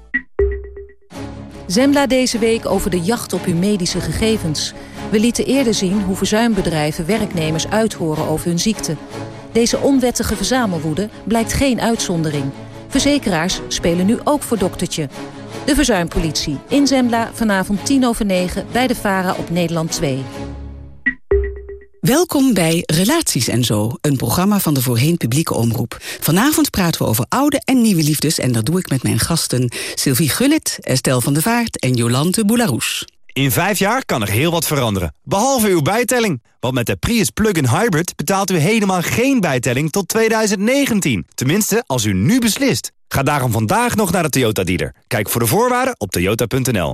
Zembla deze week over de jacht op uw medische gegevens. We lieten eerder zien hoe verzuimbedrijven werknemers uithoren over hun ziekte. Deze onwettige verzamelwoede blijkt geen uitzondering. Verzekeraars spelen nu ook voor doktertje. De Verzuimpolitie in Zembla vanavond 10 over 9 bij de VARA op Nederland 2. Welkom bij Relaties en Zo, een programma van de voorheen publieke omroep. Vanavond praten we over oude en nieuwe liefdes... en dat doe ik met mijn gasten Sylvie Gullit, Estelle van der Vaart en Jolante Boularoes. In vijf jaar kan er heel wat veranderen, behalve uw bijtelling. Want met de Prius Plug-in Hybrid betaalt u helemaal geen bijtelling tot 2019. Tenminste, als u nu beslist. Ga daarom vandaag nog naar de Toyota dealer. Kijk voor de voorwaarden op toyota.nl.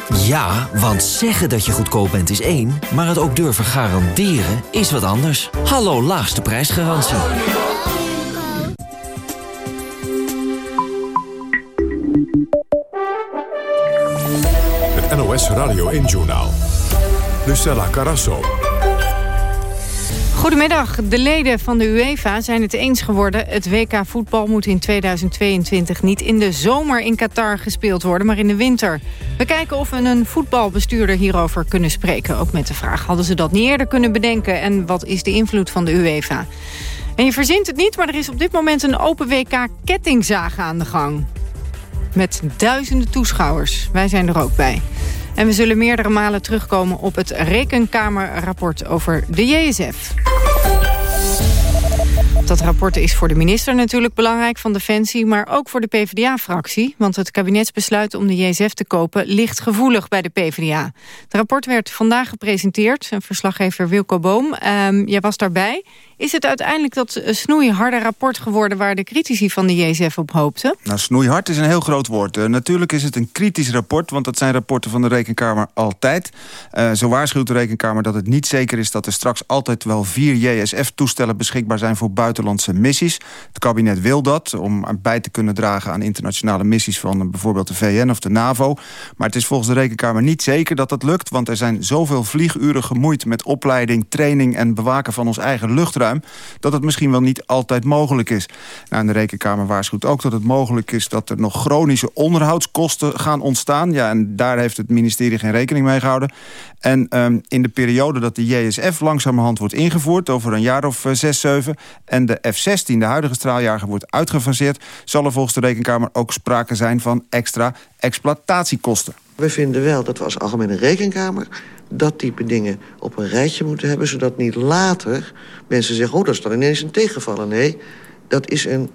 Ja, want zeggen dat je goedkoop bent is één, maar het ook durven garanderen is wat anders. Hallo laagste prijsgarantie. Het NOS Radio 1-journaal. Lucella Carasso. Goedemiddag. De leden van de UEFA zijn het eens geworden. Het WK voetbal moet in 2022 niet in de zomer in Qatar gespeeld worden, maar in de winter. We kijken of we een voetbalbestuurder hierover kunnen spreken. Ook met de vraag, hadden ze dat niet eerder kunnen bedenken? En wat is de invloed van de UEFA? En je verzint het niet, maar er is op dit moment een open WK kettingzagen aan de gang. Met duizenden toeschouwers. Wij zijn er ook bij. En we zullen meerdere malen terugkomen op het Rekenkamerrapport over de JSF. Dat rapport is voor de minister natuurlijk belangrijk van Defensie... maar ook voor de PvdA-fractie. Want het kabinetsbesluit om de JSF te kopen ligt gevoelig bij de PvdA. Het rapport werd vandaag gepresenteerd. Verslaggever Wilco Boom, um, jij was daarbij. Is het uiteindelijk dat snoeiharde rapport geworden... waar de critici van de JSF op hoopten? Nou, snoeihard is een heel groot woord. Uh, natuurlijk is het een kritisch rapport... want dat zijn rapporten van de Rekenkamer altijd. Uh, zo waarschuwt de Rekenkamer dat het niet zeker is... dat er straks altijd wel vier JSF-toestellen beschikbaar zijn... voor buitenlandse missies. Het kabinet wil dat om bij te kunnen dragen... aan internationale missies van bijvoorbeeld de VN of de NAVO. Maar het is volgens de Rekenkamer niet zeker dat dat lukt... want er zijn zoveel vlieguren gemoeid met opleiding, training... en bewaken van ons eigen luchtruim dat het misschien wel niet altijd mogelijk is. Nou, de Rekenkamer waarschuwt ook dat het mogelijk is... dat er nog chronische onderhoudskosten gaan ontstaan. Ja, en daar heeft het ministerie geen rekening mee gehouden. En um, in de periode dat de JSF langzamerhand wordt ingevoerd... over een jaar of uh, zes, zeven... en de F-16, de huidige straaljager, wordt uitgefaseerd... zal er volgens de Rekenkamer ook sprake zijn van extra exploitatiekosten. We vinden wel dat we als Algemene Rekenkamer dat type dingen op een rijtje moeten hebben... zodat niet later mensen zeggen, oh, dat is dan ineens een tegenvallen. Nee, dat is een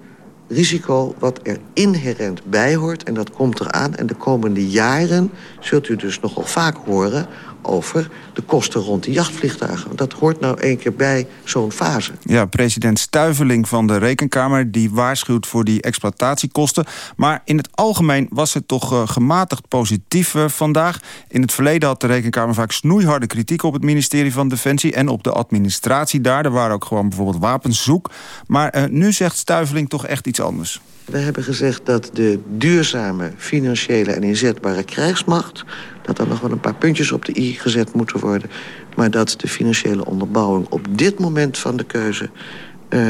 risico wat er inherent bij hoort en dat komt eraan. En de komende jaren zult u dus nogal vaak horen over de kosten rond de jachtvliegtuigen. Dat hoort nou één keer bij zo'n fase. Ja, president Stuiveling van de Rekenkamer... die waarschuwt voor die exploitatiekosten. Maar in het algemeen was het toch uh, gematigd positief uh, vandaag. In het verleden had de Rekenkamer vaak snoeiharde kritiek... op het ministerie van Defensie en op de administratie daar. Er waren ook gewoon bijvoorbeeld wapens zoek. Maar uh, nu zegt Stuiveling toch echt iets anders. We hebben gezegd dat de duurzame financiële en inzetbare krijgsmacht... dat er nog wel een paar puntjes op de i gezet moeten worden... maar dat de financiële onderbouwing op dit moment van de keuze... Uh,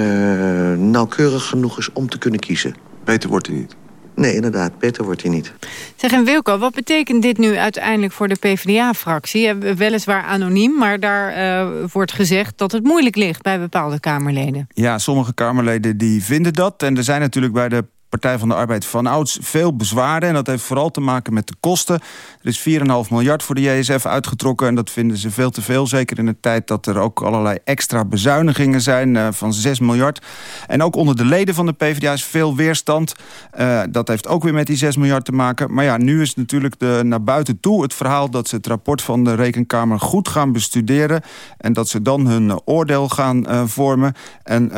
nauwkeurig genoeg is om te kunnen kiezen. Beter wordt hij niet. Nee, inderdaad, beter wordt hij niet. Zeg, en Wilco, wat betekent dit nu uiteindelijk voor de PvdA-fractie? Weliswaar anoniem, maar daar uh, wordt gezegd dat het moeilijk ligt bij bepaalde Kamerleden. Ja, sommige Kamerleden die vinden dat. En er zijn natuurlijk bij de Partij van de Arbeid van ouds veel bezwaren. En dat heeft vooral te maken met de kosten. Er is 4,5 miljard voor de JSF uitgetrokken. En dat vinden ze veel te veel. Zeker in de tijd dat er ook allerlei extra bezuinigingen zijn uh, van 6 miljard. En ook onder de leden van de PvdA is veel weerstand. Uh, dat heeft ook weer met die 6 miljard te maken. Maar ja, nu is natuurlijk de, naar buiten toe het verhaal... dat ze het rapport van de Rekenkamer goed gaan bestuderen. En dat ze dan hun oordeel gaan uh, vormen. En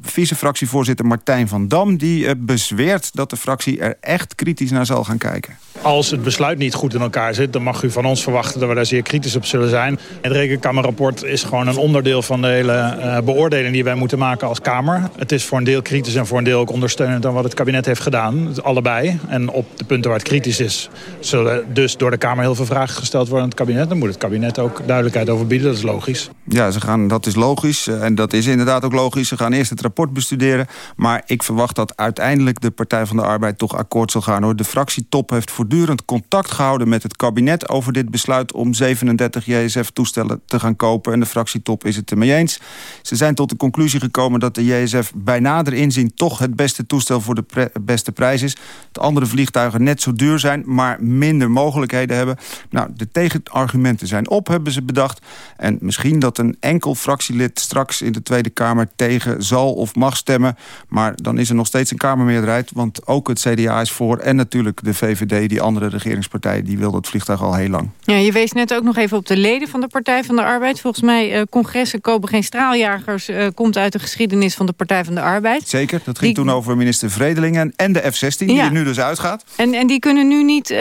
vice-fractievoorzitter Martijn van Dam... die bezweert dat de fractie er echt kritisch naar zal gaan kijken. Als het besluit niet goed in elkaar zit, dan mag u van ons verwachten dat we daar zeer kritisch op zullen zijn. Het rekenkamerrapport is gewoon een onderdeel van de hele uh, beoordeling die wij moeten maken als Kamer. Het is voor een deel kritisch en voor een deel ook ondersteunend aan wat het kabinet heeft gedaan. Allebei. En op de punten waar het kritisch is, zullen dus door de Kamer heel veel vragen gesteld worden aan het kabinet. Dan moet het kabinet ook duidelijkheid over bieden, dat is logisch. Ja, ze gaan, dat is logisch. En dat is inderdaad ook logisch. Ze gaan eerst het rapport bestuderen. Maar ik verwacht dat uiteindelijk de Partij van de Arbeid toch akkoord zal gaan. Hoor. De fractietop heeft voortdurend contact gehouden met het kabinet... over dit besluit om 37 JSF-toestellen te gaan kopen. En de fractietop is het ermee eens. Ze zijn tot de conclusie gekomen dat de JSF bij nader inzien... toch het beste toestel voor de beste prijs is. De andere vliegtuigen net zo duur zijn, maar minder mogelijkheden hebben. Nou, de tegenargumenten zijn op, hebben ze bedacht. En misschien dat een enkel fractielid straks in de Tweede Kamer... tegen zal of mag stemmen. Maar dan is er nog steeds een Kamermeerderheid. Want ook het CDA is voor. En natuurlijk de VVD, die andere regeringspartij... die wil dat vliegtuig al heel lang. Ja, je wees net ook nog even op de leden van de Partij van de Arbeid. Volgens mij, uh, congressen kopen geen straaljagers... Uh, komt uit de geschiedenis van de Partij van de Arbeid. Zeker, dat ging toen over minister Vredelingen en de F-16... die ja. er nu dus uitgaat. En, en die kunnen nu niet uh,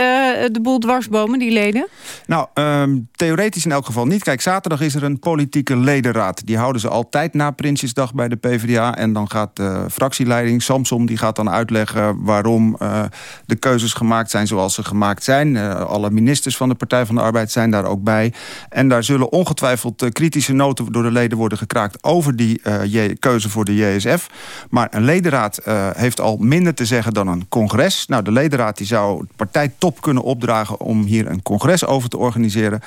de boel dwarsbomen, die leden? Nou, um, theoretisch in elk geval niet. Kijk, zaterdag is er een politieke ledenraad. Die houden ze altijd na Prinsjesdag bij de PvdA. En dan gaat de fractieleiding, Samsom, die gaat dan uitleggen... waarom uh, de keuzes gemaakt zijn zoals ze gemaakt zijn. Uh, alle ministers van de Partij van de Arbeid zijn daar ook bij. En daar zullen ongetwijfeld uh, kritische noten door de leden worden gekraakt... over die keuze voor de JSF. Maar een ledenraad heeft al minder te zeggen dan een congres. Nou, de ledenraad die zou partijtop kunnen opdragen... om hier een congres over te organiseren.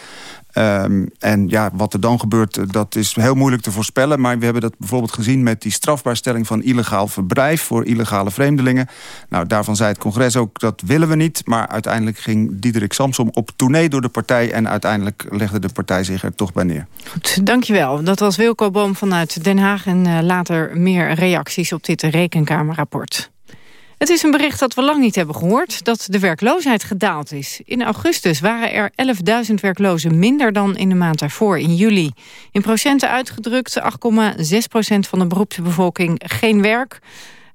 Um, en ja, wat er dan gebeurt, dat is heel moeilijk te voorspellen. Maar we hebben dat bijvoorbeeld gezien met die strafbaarstelling van illegaal verblijf voor illegale vreemdelingen. Nou, daarvan zei het congres ook, dat willen we niet. Maar uiteindelijk ging Diederik Samsom op tournee door de partij. En uiteindelijk legde de partij zich er toch bij neer. Goed, dankjewel. Dat was Wilco Boom vanuit Den Haag. En uh, later meer reacties op dit rekenkamerrapport. Het is een bericht dat we lang niet hebben gehoord, dat de werkloosheid gedaald is. In augustus waren er 11.000 werklozen minder dan in de maand daarvoor, in juli. In procenten uitgedrukt 8,6 procent van de beroepsbevolking geen werk.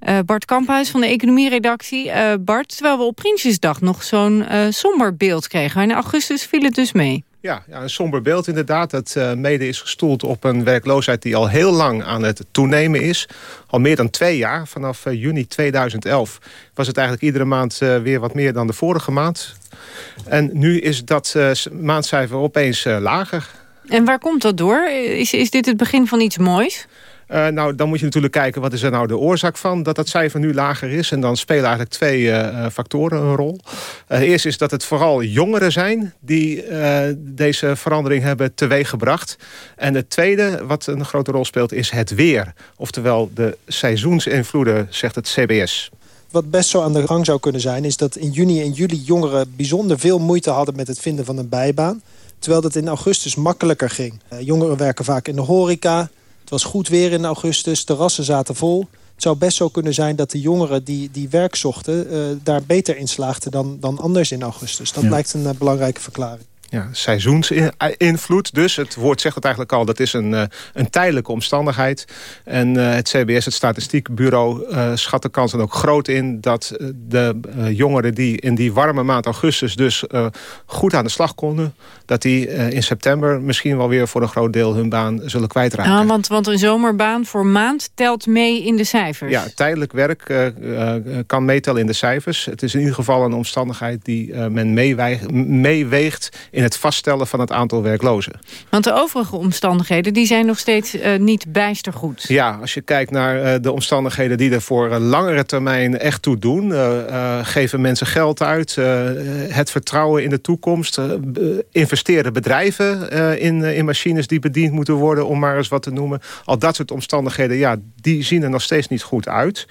Uh, Bart Kamphuis van de economieredactie. Uh, Bart, terwijl we op Prinsjesdag nog zo'n uh, somber beeld kregen. In augustus viel het dus mee. Ja, ja, een somber beeld inderdaad. Het uh, mede is gestoeld op een werkloosheid die al heel lang aan het toenemen is. Al meer dan twee jaar. Vanaf uh, juni 2011 was het eigenlijk iedere maand uh, weer wat meer dan de vorige maand. En nu is dat maandcijfer opeens lager. En waar komt dat door? Is, is dit het begin van iets moois? Uh, nou, dan moet je natuurlijk kijken wat is er nou de oorzaak van dat dat cijfer nu lager is. En dan spelen eigenlijk twee uh, factoren een rol. Uh, eerst is dat het vooral jongeren zijn die deze verandering hebben teweeggebracht. En het tweede wat een grote rol speelt is het weer. Oftewel de seizoensinvloeden, zegt het CBS. Wat best zo aan de gang zou kunnen zijn... is dat in juni en juli jongeren bijzonder veel moeite hadden met het vinden van een bijbaan. Terwijl dat in augustus makkelijker ging. jongeren werken vaak in de horeca, het was goed weer in augustus, terrassen zaten vol. Het zou best zo kunnen zijn dat de jongeren die, die werk zochten... Uh, daar beter in slaagden dan, dan anders in augustus. Dat ja. lijkt een uh, belangrijke verklaring ja, seizoensinvloed. Dus het woord zegt het eigenlijk al, dat is een, uh, een tijdelijke omstandigheid. En uh, het CBS, het statistiekbureau, uh, schat de kans dan ook groot in... dat de jongeren die in die warme maand augustus dus goed aan de slag konden... dat die in september misschien wel weer voor een groot deel hun baan zullen kwijtraken. Ja, want, want een zomerbaan voor maand telt mee in de cijfers. Ja, tijdelijk werk kan meetellen in de cijfers. Het is in ieder geval een omstandigheid die men meeweegt in het vaststellen van het aantal werklozen. Want de overige omstandigheden die zijn nog steeds uh, niet bijster goed. Ja, als je kijkt naar uh, de omstandigheden die er voor een langere termijn echt toe doen. Geven mensen geld uit, het vertrouwen in de toekomst. investeren bedrijven in, in machines die bediend moeten worden, om maar eens wat te noemen. Al dat soort omstandigheden, ja, die zien er nog steeds niet goed uit.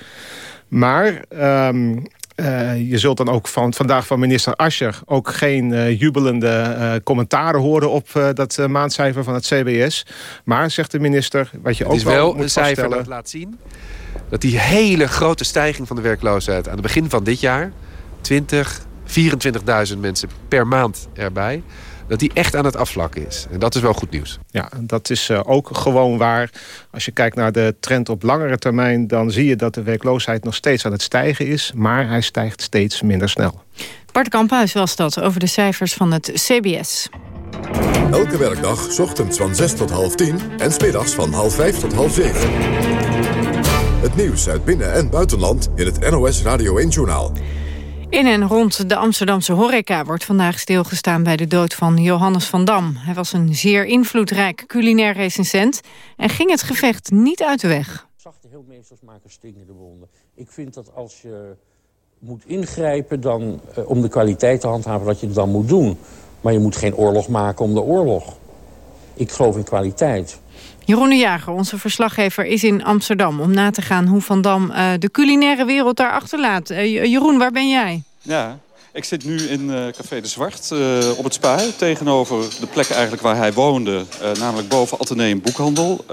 Maar um, uh, je zult dan ook van, vandaag van minister Ascher... ook geen uh, jubelende uh, commentaren horen op dat maandcijfer van het CBS. Maar, zegt de minister, wat je het ook is wel, moet een cijfer dat laat zien... dat die hele grote stijging van de werkloosheid... aan het begin van dit jaar... 20, 24.000 mensen per maand erbij... dat die echt aan het afvlakken is. En dat is wel goed nieuws. Ja, dat is uh, ook gewoon waar. Als je kijkt naar de trend op langere termijn... dan zie je dat de werkloosheid nog steeds aan het stijgen is... maar hij stijgt steeds minder snel. Bart Kamphuis was dat over de cijfers van het CBS. Elke werkdag, ochtends van 6 tot half 10 en smiddags van half 5 tot half 7. Het nieuws uit binnen- en buitenland in het NOS Radio 1-journaal. In en rond de Amsterdamse horeca wordt vandaag stilgestaan bij de dood van Johannes van Dam. Hij was een zeer invloedrijk culinair recensent en ging het gevecht niet uit de weg. Zachte heelmeesters maken stinkende wonden. Ik vind dat als je moet ingrijpen dan, uh, om de kwaliteit te handhaven, dat je het dan moet doen. Maar je moet geen oorlog maken om de oorlog. Ik geloof in kwaliteit. Jeroen de Jager, onze verslaggever, is in Amsterdam... om na te gaan hoe Van Dam uh, de culinaire wereld daar achterlaat. Uh, Jeroen, waar ben jij? Ja, ik zit nu in uh, Café de Zwart op het Spui. Tegenover de plek eigenlijk waar hij woonde. Namelijk boven Atheneum Boekhandel.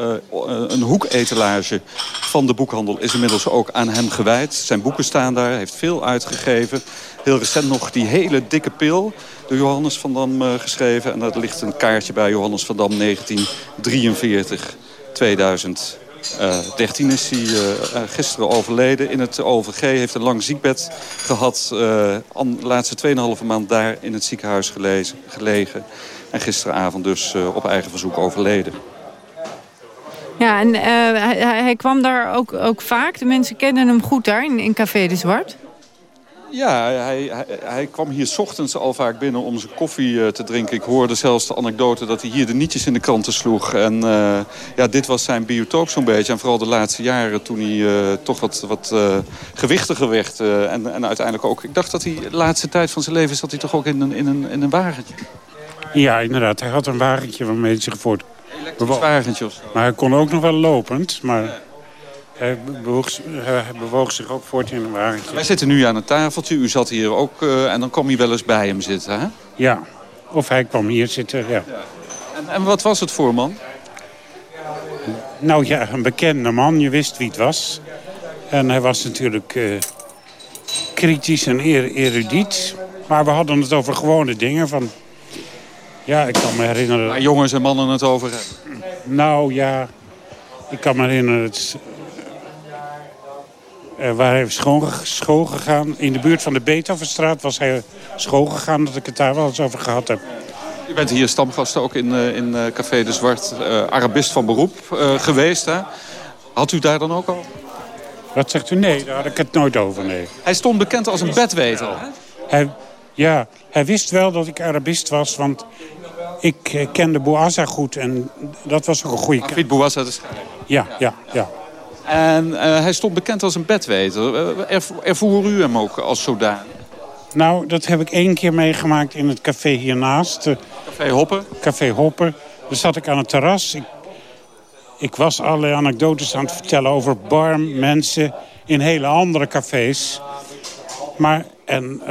een hoeketalage van de boekhandel is inmiddels ook aan hem gewijd. Zijn boeken staan daar, heeft veel uitgegeven. Heel recent nog die hele dikke pil Johannes van Dam geschreven. En daar ligt een kaartje bij Johannes van Dam 1943, 2000. Uh, 13 is hij uh, gisteren overleden in het OVG. Heeft een lang ziekbed gehad. De laatste 2,5 maand daar in het ziekenhuis gelegen. En gisteravond dus op eigen verzoek overleden. Ja, en hij, hij, kwam daar ook, ook vaak. De mensen kennen hem goed daar in, in Café de Zwart. Ja, hij, hij, hij, kwam hier s ochtends al vaak binnen om zijn koffie uh, te drinken. Ik hoorde zelfs de anekdote dat hij hier de nietjes in de kranten sloeg. En uh, ja, dit was zijn biotoop zo'n beetje. En vooral de laatste jaren toen hij uh, toch wat, wat gewichtiger werd. en, en uiteindelijk ook... Ik dacht dat hij de laatste tijd van zijn leven zat hij toch ook in een, in een, in een wagentje. Ja, inderdaad. Hij had een wagentje waarmee hij zich voort... Elektrisch wagentje of zo. Maar hij kon ook nog wel lopend, maar... Hij bewoog, hij bewoog, zich ook voort in een wagentje. Wij zitten nu aan een tafeltje. U zat hier ook uh, en dan kwam je wel eens bij hem zitten, hè? Ja, of hij kwam hier zitten, ja. ja. En, en, wat was het voor man? Nou ja, een bekende man. Je wist wie het was. En hij was natuurlijk uh, kritisch en er erudiet. Maar we hadden het over gewone dingen. Van, ja, ik kan me herinneren... Waar jongens en mannen het over hebben? Nou ja, ik kan me herinneren... Het, waar hij school gegaan. In de buurt van de Beethovenstraat was hij schoolgegaan... dat ik het daar wel eens over gehad heb. U bent hier stamgast ook in, uh, in uh, Café de Zwart. Arabist van beroep geweest, hè? Had u daar dan ook al? Wat zegt u? Nee, daar had ik het nooit over, nee. Hij stond bekend als een bedweter, ja. Hij, ja, hij wist wel dat ik Arabist was, want ik kende Bouazza goed. En dat was ook een goede... Afid Bouazza de Ja, ja, ja. En uh, hij stond bekend als een bedweter. Uh, ervoer u hem ook als zodanig? Nou, dat heb ik één keer meegemaakt in het café hiernaast. Uh, café Hopper? Café Hopper. Daar zat ik aan het terras. Ik, ik was allerlei anekdotes aan het vertellen over bar mensen in hele andere cafés. Maar, en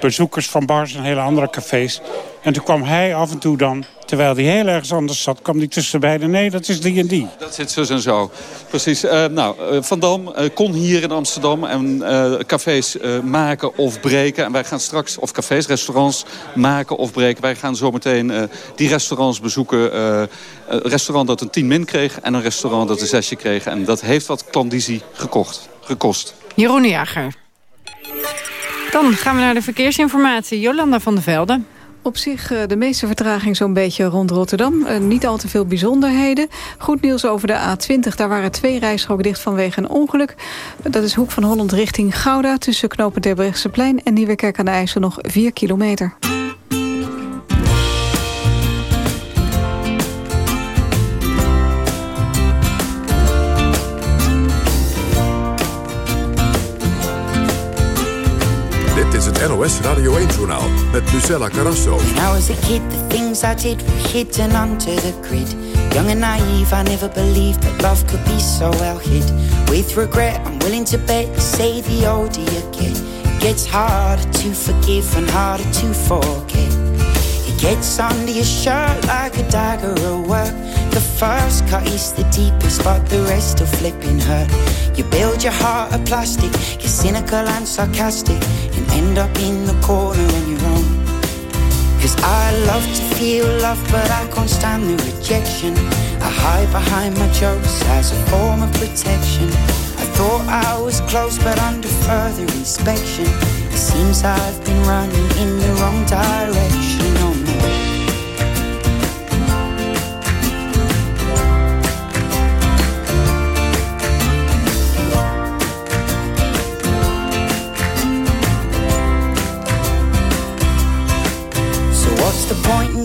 bezoekers van bars en hele andere cafés. En toen kwam hij af en toe dan, terwijl hij heel ergens anders zat... kwam hij tussen beiden. Nee, dat is die en die. Dat zit zo en zo. Precies. Uh, nou, uh, Van Dam uh, kon hier in Amsterdam en cafés maken of breken. En wij gaan straks, of cafés, restaurants maken of breken. Wij gaan zometeen die restaurants bezoeken. een restaurant dat een 10 min kreeg en een restaurant dat een zesje kreeg. En dat heeft wat klandizie gekocht, gekost. Jeroen Jager. Dan gaan we naar de verkeersinformatie. Jolanda van der Velde. Op zich de meeste vertraging zo'n beetje rond Rotterdam. Uh, niet al te veel bijzonderheden. Goed nieuws over de A20. Daar waren twee rijstroken dicht vanwege een ongeluk. Dat is Hoek van Holland richting Gouda... tussen knopen Terbrechtseplein en Nieuwekerk aan de IJssel nog 4 kilometer. NOS Radio 1-journaal met Lucella Carrasso. When I was a kid, the things I did were hidden under the grid. Young and naive, I never believed that love could be so well hid. With regret, I'm willing to bet you say the older you get, it gets harder to forgive and harder to forget. Gets under your shirt like a dagger at work. The first cut is the deepest, but the rest are flipping hurt. You build your heart of plastic, you're cynical and sarcastic, and end up in the corner on your own. Cause I love to feel love, but I can't stand the rejection. I hide behind my jokes as a form of protection. I thought I was close, but under further inspection, it seems I've been running in the wrong direction.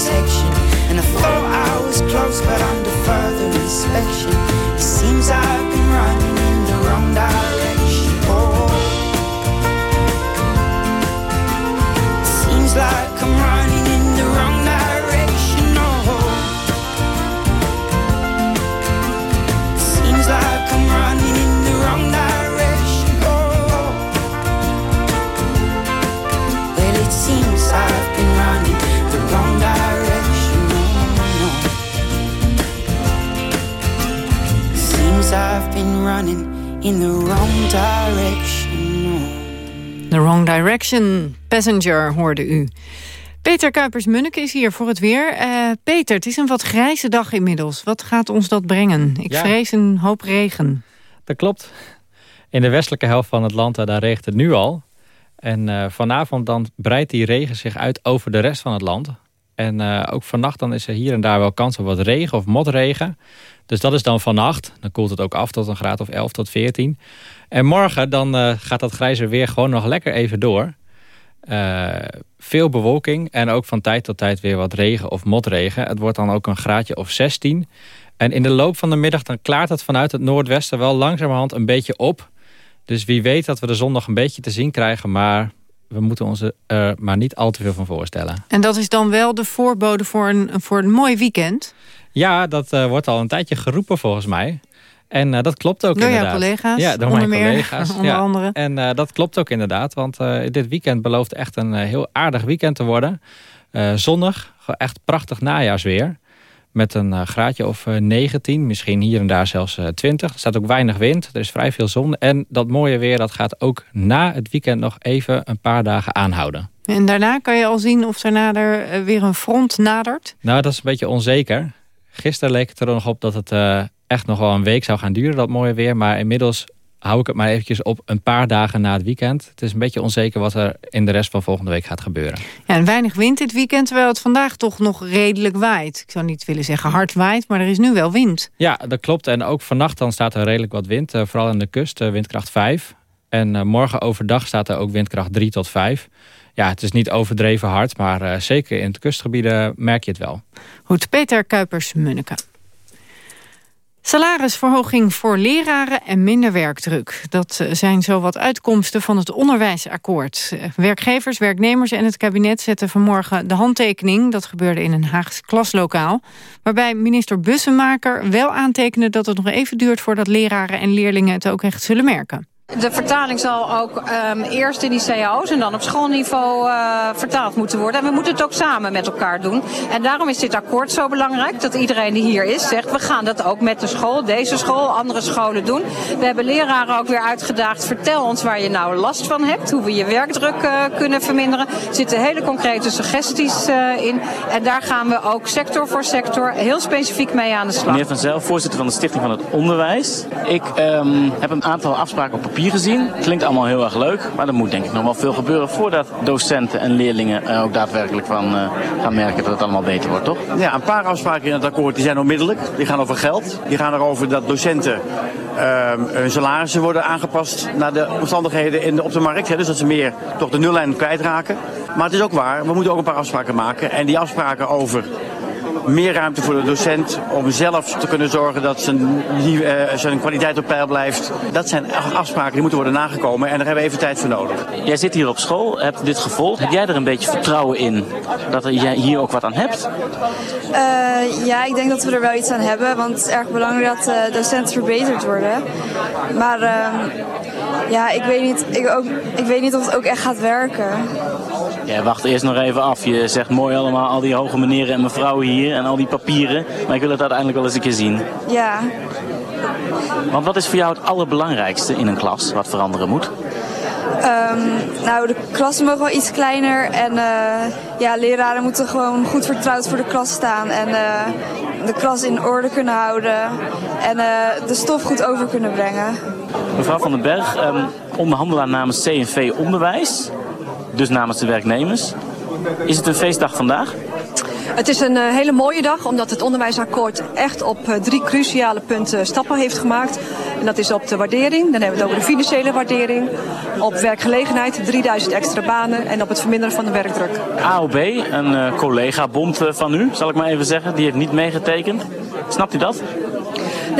Protection. And I thought I was close, but under further inspection, it seems I've been running in the wrong direction. Oh. it Seems like I'm running running in the wrong direction. The Wrong Direction, Passenger hoorde u. Peter Kuipers-Munneke is hier voor het weer. Eh, Peter, het is een wat grijze dag inmiddels. Wat gaat ons dat brengen? Ik Ja. vrees een hoop regen. Dat klopt. In de westelijke helft van het land, eh, daar regent het nu al. En eh, vanavond dan breidt die regen zich uit over de rest van het land. En eh, ook vannacht dan is er hier en daar wel kans op wat regen of motregen. Dus dat is dan vannacht. Dan koelt het ook af tot een graad of 11 tot 14. En morgen dan eh, gaat dat grijze weer gewoon nog lekker even door. Eh, veel bewolking en ook van tijd tot tijd weer wat regen of motregen. Het wordt dan ook een graadje of 16. En in de loop van de middag dan klaart het vanuit het noordwesten wel langzamerhand een beetje op. Dus wie weet dat we de zon nog een beetje te zien krijgen. Maar we moeten ons er maar niet al te veel van voorstellen. En dat is dan wel de voorbode voor een, voor een mooi weekend. Ja, dat eh, wordt al een tijdje geroepen volgens mij. En eh, dat klopt ook Door jouw inderdaad. collega's, Ja, door onder mijn meer, collega's. (laughs) onder ja. andere. En eh, dat klopt ook inderdaad. Want dit weekend belooft echt een heel aardig weekend te worden. Zonnig, echt prachtig najaarsweer. Met een graadje of eh, 19, misschien hier en daar zelfs eh, 20. Er staat ook weinig wind, er is vrij veel zon. En dat mooie weer dat gaat ook na het weekend nog even een paar dagen aanhouden. En daarna kan je al zien of daarna er weer een front nadert. Nou, dat is een beetje onzeker. Gisteren leek het er nog op dat het eh, echt nog wel een week zou gaan duren, dat mooie weer. Maar inmiddels hou ik het maar eventjes op een paar dagen na het weekend. Het is een beetje onzeker wat er in de rest van volgende week gaat gebeuren. Ja, en weinig wind dit weekend, terwijl het vandaag toch nog redelijk waait. Ik zou niet willen zeggen hard waait, maar er is nu wel wind. Ja, dat klopt. En ook vannacht dan staat er redelijk wat wind. eh, vooral aan de kust, eh, windkracht 5. En morgen overdag staat er ook windkracht 3 tot 5. Ja, het is niet overdreven hard, maar eh, zeker in de kustgebieden merk je het wel. Goed, Peter Kuipers-Munneke. Salarisverhoging voor leraren en minder werkdruk. Dat eh, zijn zo wat uitkomsten van het onderwijsakkoord. Werkgevers, werknemers en het kabinet zetten vanmorgen de handtekening. Dat gebeurde in een Haags klaslokaal. Waarbij minister Bussemaker wel aantekende dat het nog even duurt... voordat leraren en leerlingen het ook echt zullen merken. De vertaling zal ook um, eerst in die cao's en dan op schoolniveau uh, vertaald moeten worden. En we moeten het ook samen met elkaar doen. En daarom is dit akkoord zo belangrijk. Dat iedereen die hier is zegt, we gaan dat ook met de school, deze school, andere scholen doen. We hebben leraren ook weer uitgedaagd. Vertel ons waar je nou last van hebt. Hoe we je werkdruk uh, kunnen verminderen. Er zitten hele concrete suggesties uh, in. En daar gaan we ook sector voor sector heel specifiek mee aan de slag. Meneer Van Zel, voorzitter van de Stichting van het Onderwijs. Ik um, heb een aantal afspraken op papier gezien. Klinkt allemaal heel erg leuk, maar er moet denk ik nog wel veel gebeuren voordat docenten en leerlingen er ook daadwerkelijk van uh, gaan merken dat het allemaal beter wordt, toch? Ja, een paar afspraken in het akkoord die zijn onmiddellijk. Die gaan over geld. Die gaan erover dat docenten uh, hun salarissen worden aangepast naar de omstandigheden in de, op de markt. Hè, dus dat ze meer toch de nullijn kwijtraken. Maar het is ook waar, we moeten ook een paar afspraken maken. En die afspraken over meer ruimte voor de docent om zelf te kunnen zorgen dat zijn, uh, zijn kwaliteit op peil blijft. Dat zijn afspraken die moeten worden nagekomen en daar hebben we even tijd voor nodig. Jij zit hier op school, hebt dit gevolgd. Heb jij er een beetje vertrouwen in dat jij hier ook wat aan hebt? Uh, ja, ik denk dat we er wel iets aan hebben, want het is erg belangrijk dat uh, docenten verbeterd worden. Maar uh, ja, ik weet, niet, ik, ook, ik weet niet of het ook echt gaat werken. Ja, wacht eerst nog even af. Je zegt mooi allemaal al die hoge meneren en mevrouwen hier en al die papieren. Maar ik wil het uiteindelijk wel eens een keer zien. Ja. Want wat is voor jou het allerbelangrijkste in een klas wat veranderen moet? Um, nou, de klassen mogen wel iets kleiner en uh, ja, leraren moeten gewoon goed vertrouwd voor de klas staan en uh, de klas in orde kunnen houden en uh, de stof goed over kunnen brengen. Mevrouw van den Berg, um, onderhandelaar namens CNV Onderwijs, dus namens de werknemers. Is het een feestdag vandaag? Het is een uh, hele mooie dag omdat het onderwijsakkoord echt op uh, drie cruciale punten stappen heeft gemaakt. En dat is op de waardering, dan hebben we het over de financiële waardering, op werkgelegenheid, 3000 extra banen en op het verminderen van de werkdruk. AOB, een collega-bond van u, zal ik maar even zeggen, die heeft niet meegetekend. Snapt u dat?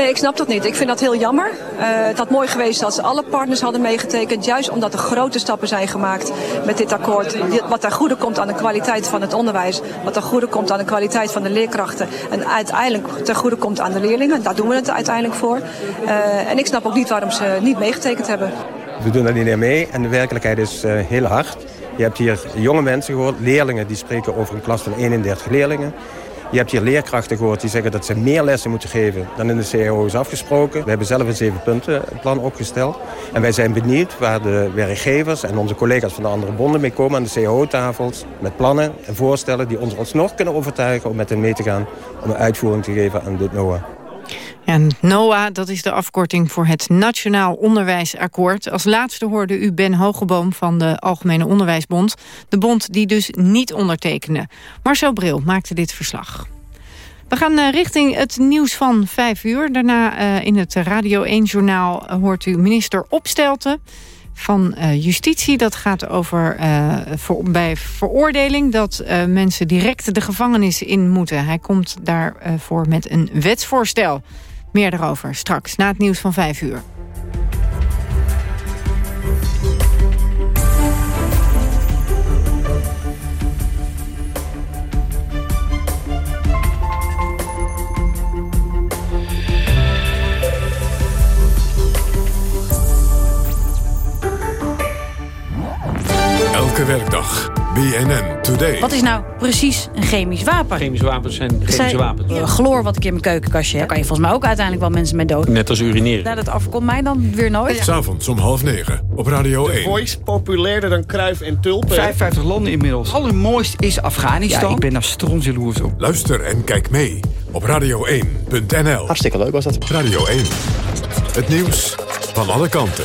Nee, ik snap dat niet. Ik vind dat heel jammer. Uh, het had mooi geweest als alle partners hadden meegetekend. Juist omdat er grote stappen zijn gemaakt met dit akkoord. Wat ten goede komt aan de kwaliteit van het onderwijs. Wat ten goede komt aan de kwaliteit van de leerkrachten. En uiteindelijk ten goede komt aan de leerlingen. Daar doen we het uiteindelijk voor. Uh, en ik snap ook niet waarom ze niet meegetekend hebben. We doen er niet meer mee en de werkelijkheid is uh, heel hard. Je hebt hier jonge mensen gehoord, leerlingen die spreken over een klas van 31 leerlingen. Je hebt hier leerkrachten gehoord die zeggen dat ze meer lessen moeten geven dan in de CAO is afgesproken. We hebben zelf een zeven punten plan opgesteld. En wij zijn benieuwd waar de werkgevers en onze collega's van de andere bonden mee komen aan de CAO-tafels. Met plannen en voorstellen die ons alsnog kunnen overtuigen om met hen mee te gaan. Om een uitvoering te geven aan dit NOAA. En NOA, dat is de afkorting voor het Nationaal Onderwijsakkoord. Als laatste hoorde u Ben Hogeboom van de Algemene Onderwijsbond. De bond die dus niet ondertekende. Marcel Bril maakte dit verslag. We gaan uh, richting het nieuws van vijf uur. Daarna uh, in het Radio 1-journaal hoort u minister Opstelten van uh, Justitie. Dat gaat over uh, voor, bij veroordeling dat uh, mensen direct de gevangenis in moeten. Hij komt daarvoor met een wetsvoorstel. Meer daarover straks na het nieuws van 5 uur. Elke werkdag. BNN Today. Wat is nou precies een chemisch wapen? Chemische wapens zijn chemische wapens. Uh, chloor wat ik in mijn keukenkastje heb. Daar kan je volgens mij ook uiteindelijk wel mensen mee dood. Net als urineren. Nou, dat overkomt mij dan weer nooit. Ja. S'avonds om half negen op Radio The 1. Voice, populairder dan Kruif en Tulpen. 55 landen inmiddels. Allermooist is Afghanistan. Ja, ik ben daar stronzeloers op. Luister en kijk mee op radio1.nl. Hartstikke leuk was dat. Radio 1. Het nieuws van alle kanten.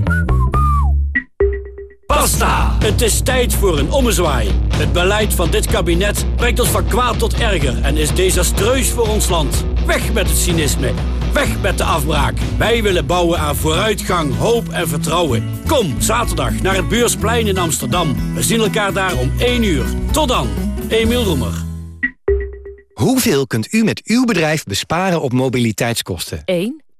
Basta! Het is tijd voor een ommezwaai. Het beleid van dit kabinet brengt ons van kwaad tot erger... en is desastreus voor ons land. Weg met het cynisme. Weg met de afbraak. Wij willen bouwen aan vooruitgang, hoop en vertrouwen. Kom zaterdag naar het Beursplein in Amsterdam. We zien elkaar daar om 1 uur. Tot dan, Emiel Roemer. Hoeveel kunt u met uw bedrijf besparen op mobiliteitskosten? 1,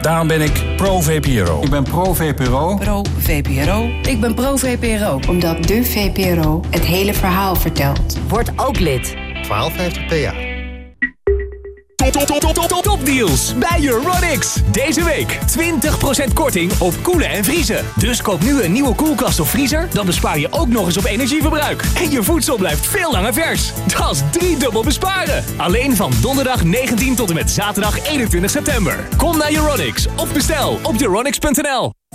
Daarom ben ik pro-VPRO. Ik ben pro-VPRO. Pro-VPRO. Ik ben pro-VPRO. Omdat de VPRO het hele verhaal vertelt. Word ook lid. 1250 PA. Topdeals bij Euronics. Deze week 20% korting op koelen en vriezen. Dus koop nu een nieuwe koelkast of vriezer, dan bespaar je ook nog eens op energieverbruik. En je voedsel blijft veel langer vers. Dat is driedubbel besparen. Alleen van donderdag 19 tot en met zaterdag 21 september. Kom naar Euronics of bestel op euronics.nl.